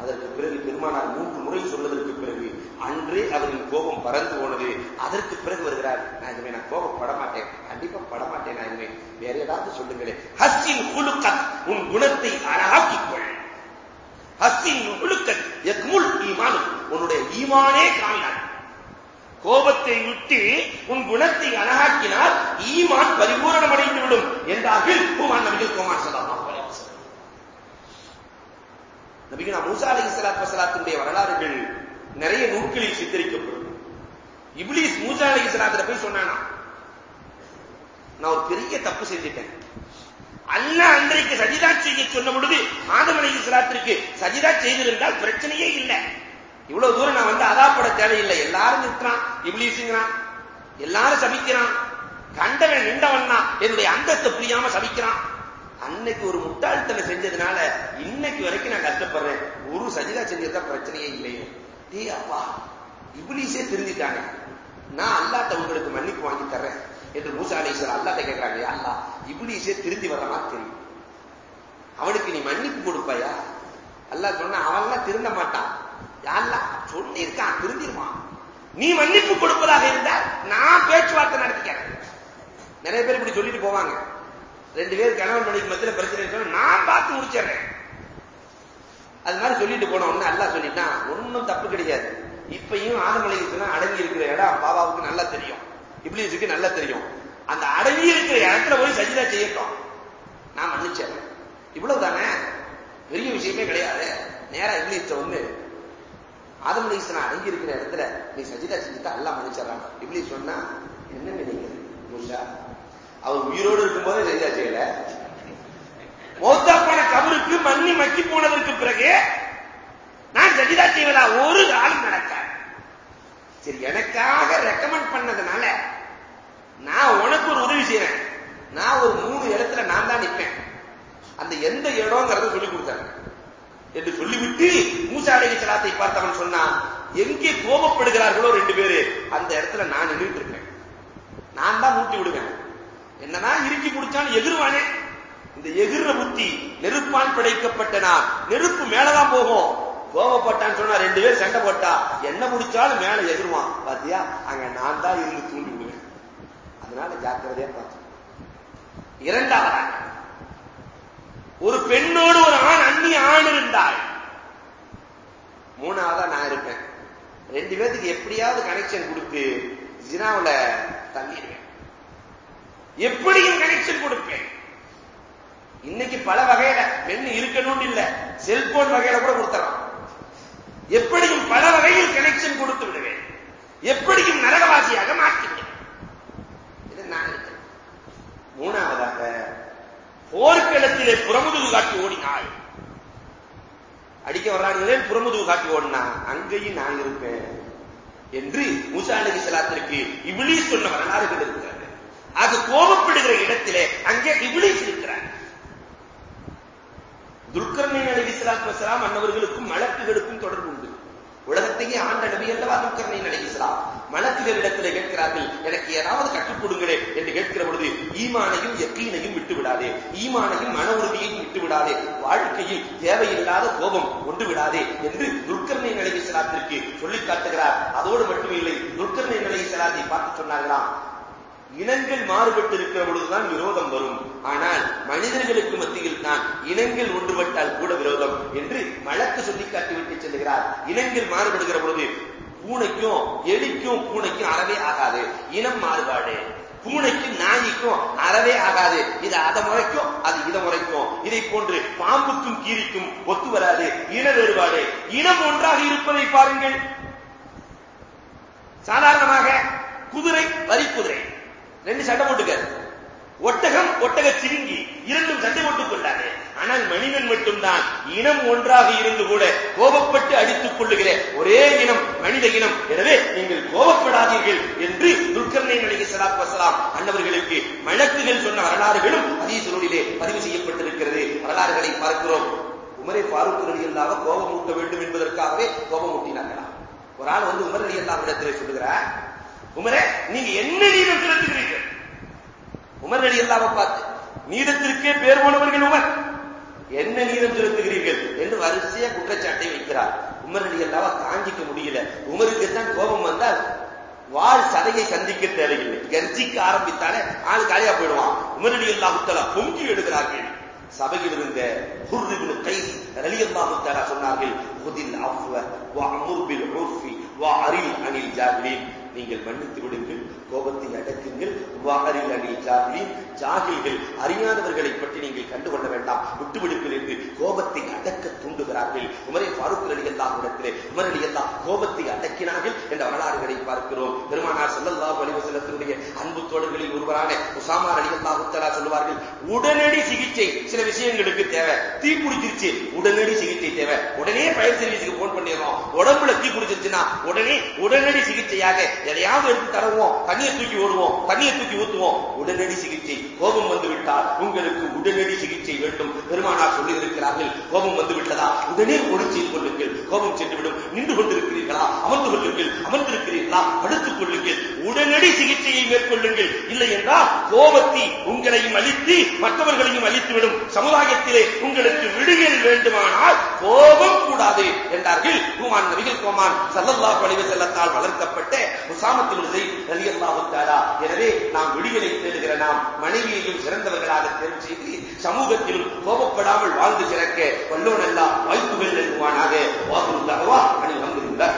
அதற்கு பிறகு பெருமானார் மூன்று முறை சொல்வதற்கு பிறகு அன்றே அவரின் கோபம் பறந்து போனது. அதற்கு பிறகு வருகிறார் நான் இனிமே நான் கோபப்பட மாட்டேன் கண்டிப்பா படமாட்டேன் நான் இனிமே வேற ஏதாவது சொல்லுங்களேன். ஹஸ்தின் குழுக்க உன் குணத்தை அழகாக்கிக்கொள் ஹஸ்தின் ஹஸ்ஸின் எக்முல் ஈமான் உன்னுடைய ஈமானே காமினார் கோபத்தை விட்டு உன் குணத்தை அழகாக்கினால் ஈமான் பரிபூரணமடைந்து விடும் என்றார்கள் குமான் நபிகள் குமார் சலாமா நபிகள் மூசா அலி சலாத் வசலாத்துடைய வரலாறுகள் நிறைய நூல்களில் சித்தரிக்கப்படும். இப்லீஸ் மூசா அலி சலாத்துல போய் சொன்னானா நான் ஒரு பெரிய தப்பு செஞ்சுட்டேன். அல்லா அன்றைக்கு சஜிதா செய்ய சொன்ன பொழுது ஆதம் அலி இஸ்லாத்திற்கு சஜிதா செய்திருந்தால் பிரச்சனையே இல்லை. இவ்வளவு தூரம் நான் வந்து அதாப்பட தேவையில்லை. எல்லாரும் நிற்கிறான் இப்லீஸுங்கிறான் எல்லாரும் சபிக்கிறான். கண்டவன் நின்றவன் தான். என்னுடைய அந்தத்தை புரியாம சபிக்கிறான். அன்னைக்கு ஒரு முட்டாள்தனை செஞ்சதுனால இன்னைக்கு வரைக்கும் நான் கஷ்டப்படுறேன். ஒரு சஜிதா செஞ்சதுதான் பிரச்சனையே இல்லையே. டே அப்பா இப்ளீஸே திருந்திட்டாங்க நான் அல்லாட்ட உங்களுக்கு மன்னிப்பு வாங்கி தர்றேன் என்று மூசா அலிஸ்வரர் அல்லாட்ட கேட்கிறாங்க அல்லா இப்ளீஸே திருந்தி வர்ற மாதிரி தெரியும். அவனுக்கு நீ மன்னிப்பு கொடுப்பாயா? அல்லா சொன்ன அவன்லாம் திருந்த மாட்டான். யாருலா சொல்லியிருக்கான் திருந்திருவான் நீ மன்னிப்பு கொடுப்பதாக இருந்தால் நான் பேச்சுவார்த்தை நடத்திக்கிறேன். நிறைய பேர் இப்படி சொல்லிட்டு போவாங்க. ரெண்டு பேர் கணவன் மணிக்கு மத்தியில பிரச்சனை சொன்ன நான் பார்த்து முடிச்சிடுறேன். அது மாதிரி சொல்லிட்டு போனோம் ஒண்ணு அல்லா சொல்லிட்டான் ஒன்னும் தப்பு கிடையாது. இப்பயும் ஆதமலைக்கு சொன்னா அடங்கி இருக்கிற இடம் பாபாவுக்கு நல்லா தெரியும். இப்ளீஸுக்கு நல்லா தெரியும். அந்த அடங்கி இருக்கிற இடத்துல போய் சஜிதா செய்யட்டும். நான் மன்னிச்சேன் இவ்வளவு தானே பெரிய விஷயமே கிடையாது. நேரா இப்ளீஸ வந்து ஆதம் அலிஸ்லாம் அடங்கி இருக்கிற இடத்துல நீ சஜிதா செஞ்சுட்டா எல்லாம் மன்னிச்சிடறான் இப்படி சொன்னா என்ன நினைக்கிறேன் மூஷா அவர் உயிரோடு இருக்கும்போது சஜிதா செய்யல. மௌத்தா கபருக்கு மண்ணி மக்கி போனதற்கு பிறகு நான் சஜிதா செய்வதா? ஒரு காலம் நடக்க சரி எனக்காக ரெக்கமெண்ட் பண்ணதுனால நான் உனக்கு ஒரு உதவி செய்யறேன் நான் ஒரு மூணு இடத்துல நான் தான் நிற்பேன் அந்த எந்த இடம்ங்கிறத சொல்லி கொடுத்தாங்க என்று சொல்லிவிட்டு மூசா அலை சலாத்தை பார்த்தவன் சொன்னான் எங்கே கோபப்படுகிறார்களோ ரெண்டு பேரு? அந்த இடத்துல நான் நின்றுட்டு இருக்கேன் நான் தான் மூட்டி விடுவேன். என்னதான் இறுக்கி முடிச்சாலும் எதிர்வானே இந்த எதிர்ற புத்தி நெருப்பான் படைக்கப்பட்ட நான். நெருப்பு மேலதான் போகும். கோபப்பட்டான்னு சொன்னா ரெண்டு பேர் சண்டை போட்டா என்ன முடிச்சாலும் மேல எதிர்வான் பாத்தியா? அங்க நான் தான் இருந்து தூண்டி விடுவேன். அதனால ஜாக்கிரதையா பார்த்தோம் இரண்டாவதாக ஒரு பெண்ணோடு ஒரு ஆண் அந்நிய ஆண் இருந்தால் மூணாவதா நான் இருப்பேன் ரெண்டு பேத்துக்கு எப்படியாவது கனெக்ஷன் கொடுத்து ஜினாவுல தள்ளிடுவேன். எப்படியும் கனெக்ஷன் கொடுப்பேன். இன்னைக்கு பல வகையில பெண் இருக்கணும்னு இல்ல செல்போன் வகையில கூட கொடுத்தலாம் எப்படியும் பல வகையில் கனெக்ஷன் கொடுத்து விடுவேன். எப்படியும் நரகவாசியாக மாற்றிவிடுவேன் இது நான் இருக்கேன். மூணாவதாக போர்க்களத்திலே புறமுதுகு காட்டி ஓடினாள். அடிக்க வர்றாங்களே புறமுதுகு காட்டி ஓடினா அங்கேயும் நான் இருப்பேன் என்று மூசா நபி சலாத்திற்கு இபிலிஸ் சொன்ன வரலாறுகள் இருக்கிறது. அது கோபப்படுகிற இடத்திலே அங்கே இபிலிஸ் இருக்கிறார். துல்கர்ணை அலி இஸ்லாத் வசலாம் அன்னவர்களுக்கும் மலக்குகளுக்கும் தொடர்பு உண்டு. உலகத்தையே ஆண்ட நபி அல்லவா துல்கர்ணை அலி சலாம்? மலக்குகள் இடத்துல கேட்கிறார்கள் எனக்கு ஏதாவது கற்றுக் கொடுங்களே என்று கேட்கிற பொழுது ஈமானையும் எக்கீனையும் விட்டு விடாதே ஈமானையும் மன உறுதியையும் விட்டு விடாதே வாழ்க்கையில் தேவையில்லாத கோபம் கொண்டு விடாதே என்று துர்க்கர்ணை நிலையை இஸ்லாத்திற்கு சொல்லிக் காட்டுகிறார். அதோடு மட்டுமில்லை துர்க்கர்ணை நிலையை இஸ்லாத்தை பார்த்து சொன்னார்களாம். இனங்கள் மாறுபட்டு இருக்கிற பொழுதுதான் விரோதம் வரும். ஆனால் மனிதர்களுக்கு மத்தியில் தான் இனங்கள் ஒன்றுபட்டால் கூட விரோதம் என்று மலக்கு சொல்லி காட்டிவிட்டு செல்கிறார். இனங்கள் மாறுபடுகிற பொழுது பூனைக்கும் எலிக்கும் பூனைக்கும் அறவே ஆகாது. இனம் மாறுபாடு. பூனைக்கும் நாய்க்கும் அறவே ஆகாது. இது அதை முறைக்கும் அது இதை முறைக்கும். இதை போன்று பாம்புக்கும் கீரிக்கும் ஒத்து வராது. இன வேறுபாடு. இனம் ஒன்றாக இருப்பதை பாருங்கள். சாதாரணமாக குதிரை வரி குதிரை. ரெண்டு சண்டை போட்டுக்காது ஒட்டகம் ஒட்டக சிறுங்கி. இரண்டும் சண்டை போட்டுக் கொள்ளாது ஆனால் மனிதன் மட்டும்தான். இனம் ஒன்றாக இருந்து கூட கோபப்பட்டு அடித்துக் கொள்ளுகிற ஒரே இனம் மனித இனம். எனவே நீங்கள் கோபப்படாதீர்கள் என்று துர்கர்ணை நடிகை சலாத் வசலாம் அன்னவர்களுக்கு வழக்குகள் சொன்ன வரலாறுகளும் அதீசூரிலே பதிவு செய்யப்பட்டிருக்கிறது. வரலாறுகளை பார்க்கிறோம். உமரை பாரூக் ரலி கோபம் ஊட்ட வேண்டும் என்பதற்காகவே கோபம் ஊட்டினார்களா ஒரு ஆள் வந்து உமர் அலி அல்லாஹ் இடத்திலே சொல்லுகிறார்? உமரே நீங்க என்ன நீதம் செலுத்துகிறீர்கள் உமர் அலி அல்லாவை பார்த்து நீதத்திற்கே பேர் போனவர்கள் உமர். என்ன நீதம் செலுத்துகிறீர்கள் என்று வரிசையா குற்றச்சாட்டை வைக்கிறார். உமர் அலி அல்லாவை தாங்கிக்க முடியல. உமருக்கு தான் கோபம் வந்தால் வாழ் சதையை சந்திக்க தேவையில்லை. கர்ஜிக்க ஆரம்பித்தாலே ஆள் காலியா போயிடுவான். உமர் அலி அல்லாஹுத்தலா பொங்கி எடுக்கிறார்கள் சபையில் இருந்த ஹுர்ரிபின் கைஸ் ரலியல்லாஹு தஆலா சொன்னார்கள் ஹுதில் அஃவ வா அமுர் உர்ஃபி வ அரில் அனில் ஜாஹிலீன் நீங்கள் மன்னித்து விடுங்கள் கோபத்தை அடக்குங்கள். வாரில் அனில் ஜாஹிலீன் ஜாகில்கள் அறியாதவர்களை பற்றி நீங்கள் கண்டுகொள்ள வேண்டாம். விட்டுவிடுப்பில் இருந்து கோபத்தை அடக்க தூண்டுகிறார்கள். உமரை ஃபாரூக் அலி அல்லாஹ் இடத்திலே உமர் அலி அல்லாஹ் கோபத்தை அடக்கினார்கள் என்ற வரலாறுகளை பார்க்கிறோம். பெருமானார் ஸல்லல்லாஹு அலைஹி அன்பு தோழர்களில் ஒருவரான உசாமா அலி உத்தரா சொல்லுவார்கள் உடனடி சிகிச்சை. சில விஷயங்களுக்கு தேவை. தீ பிடிச்சிருச்சு. உடனடி சிகிச்சை தேவை. உடனே ஃபயர் சர்வீஸுக்கு போன் பண்ணிடுறோம். உடம்புல தீ பிடிச்சிருச்சுன்னா உடனே உடனடி சிகிச்சையாக எதையாவது எடுத்து தருவோம் தண்ணியை தூக்கி ஓடுவோம். தண்ணியை தூக்கி ஊத்துவோம். உடனடி சிகிச்சை. கோபம் வந்து விட்டால் உங்களுக்கு உடனடி சிகிச்சை வேண்டும். பெருமானார் சொல்லி இருக்கிறார்கள் கோபம் வந்து விட்டதா உடனே ஒளி கொள்ளுங்கள். கோபம் சென்றுவிடும். நின்று கொண்டிருக்கிறீர்களா? அமர்ந்து கொள்ளுங்கள். அமர்ந்திருக்கிறீர்களா? படுத்துக் கொள்ளுங்கள். உடனடி சிகிச்சையை மேற்கொள்ளுங்கள். இல்லை என்றால் கோபத்தை உங்களையும் அழித்து மற்றவர்களையும் அழித்துவிடும். சமுதாயத்திலே உங்களுக்கு விடுதல் வேண்டுமானால் கோபம் கூடாது என்றார்கள். ஹுமான் நபிகள் கோமான் சல்லல்லா பழிவு செல்லத்தால் வளர்க்கப்பட்ட உசாமத்துல் எனவே நாம் விடுதலை தேடுகிற நாம் மனைவியையும் சிறந்தவர்களாக தேர்வு செய்து சமூகத்திலும் கோபப்படாமல் வாழ்ந்து சிறக்க வல்லோனெல்லாம் வாய்ப்புகள் நல்குவானாக வாகுல் தகவா அனில் அல்ஹம்துலில்லாஹ்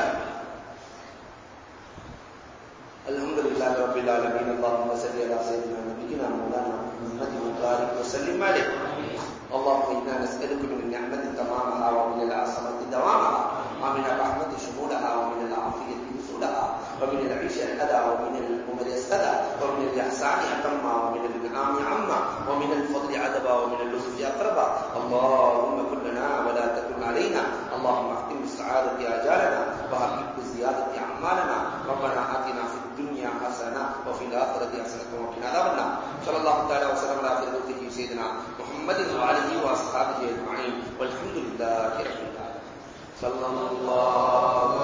الحمد لله رب العالمين اللهم صل على سيدنا نبينا مولانا محمد وبارك وسلم عليه اللهم انا نسالك من النعمه تمامها ومن العصمه دوامها ومن الرحمه شمولها ومن العافيه وصولها ومن العيش الأدى ومن الأمر السدى ومن الإحسان أتما ومن الإنعام عما ومن الفضل عدبا ومن اللطف أقربا. اللهم كن لنا ولا تكن علينا. اللهم اختم بالسعادة آجالنا وحبب بزيادة أعمالنا. ربنا آتنا في الدنيا حسنة وفي الآخرة حسنة وقنا عذاب النار صلى الله تعالى وسلم على خير خلقه سيدنا محمد وآله وأصحابه أجمعين. والحمد لله رب العالمين. صلى الله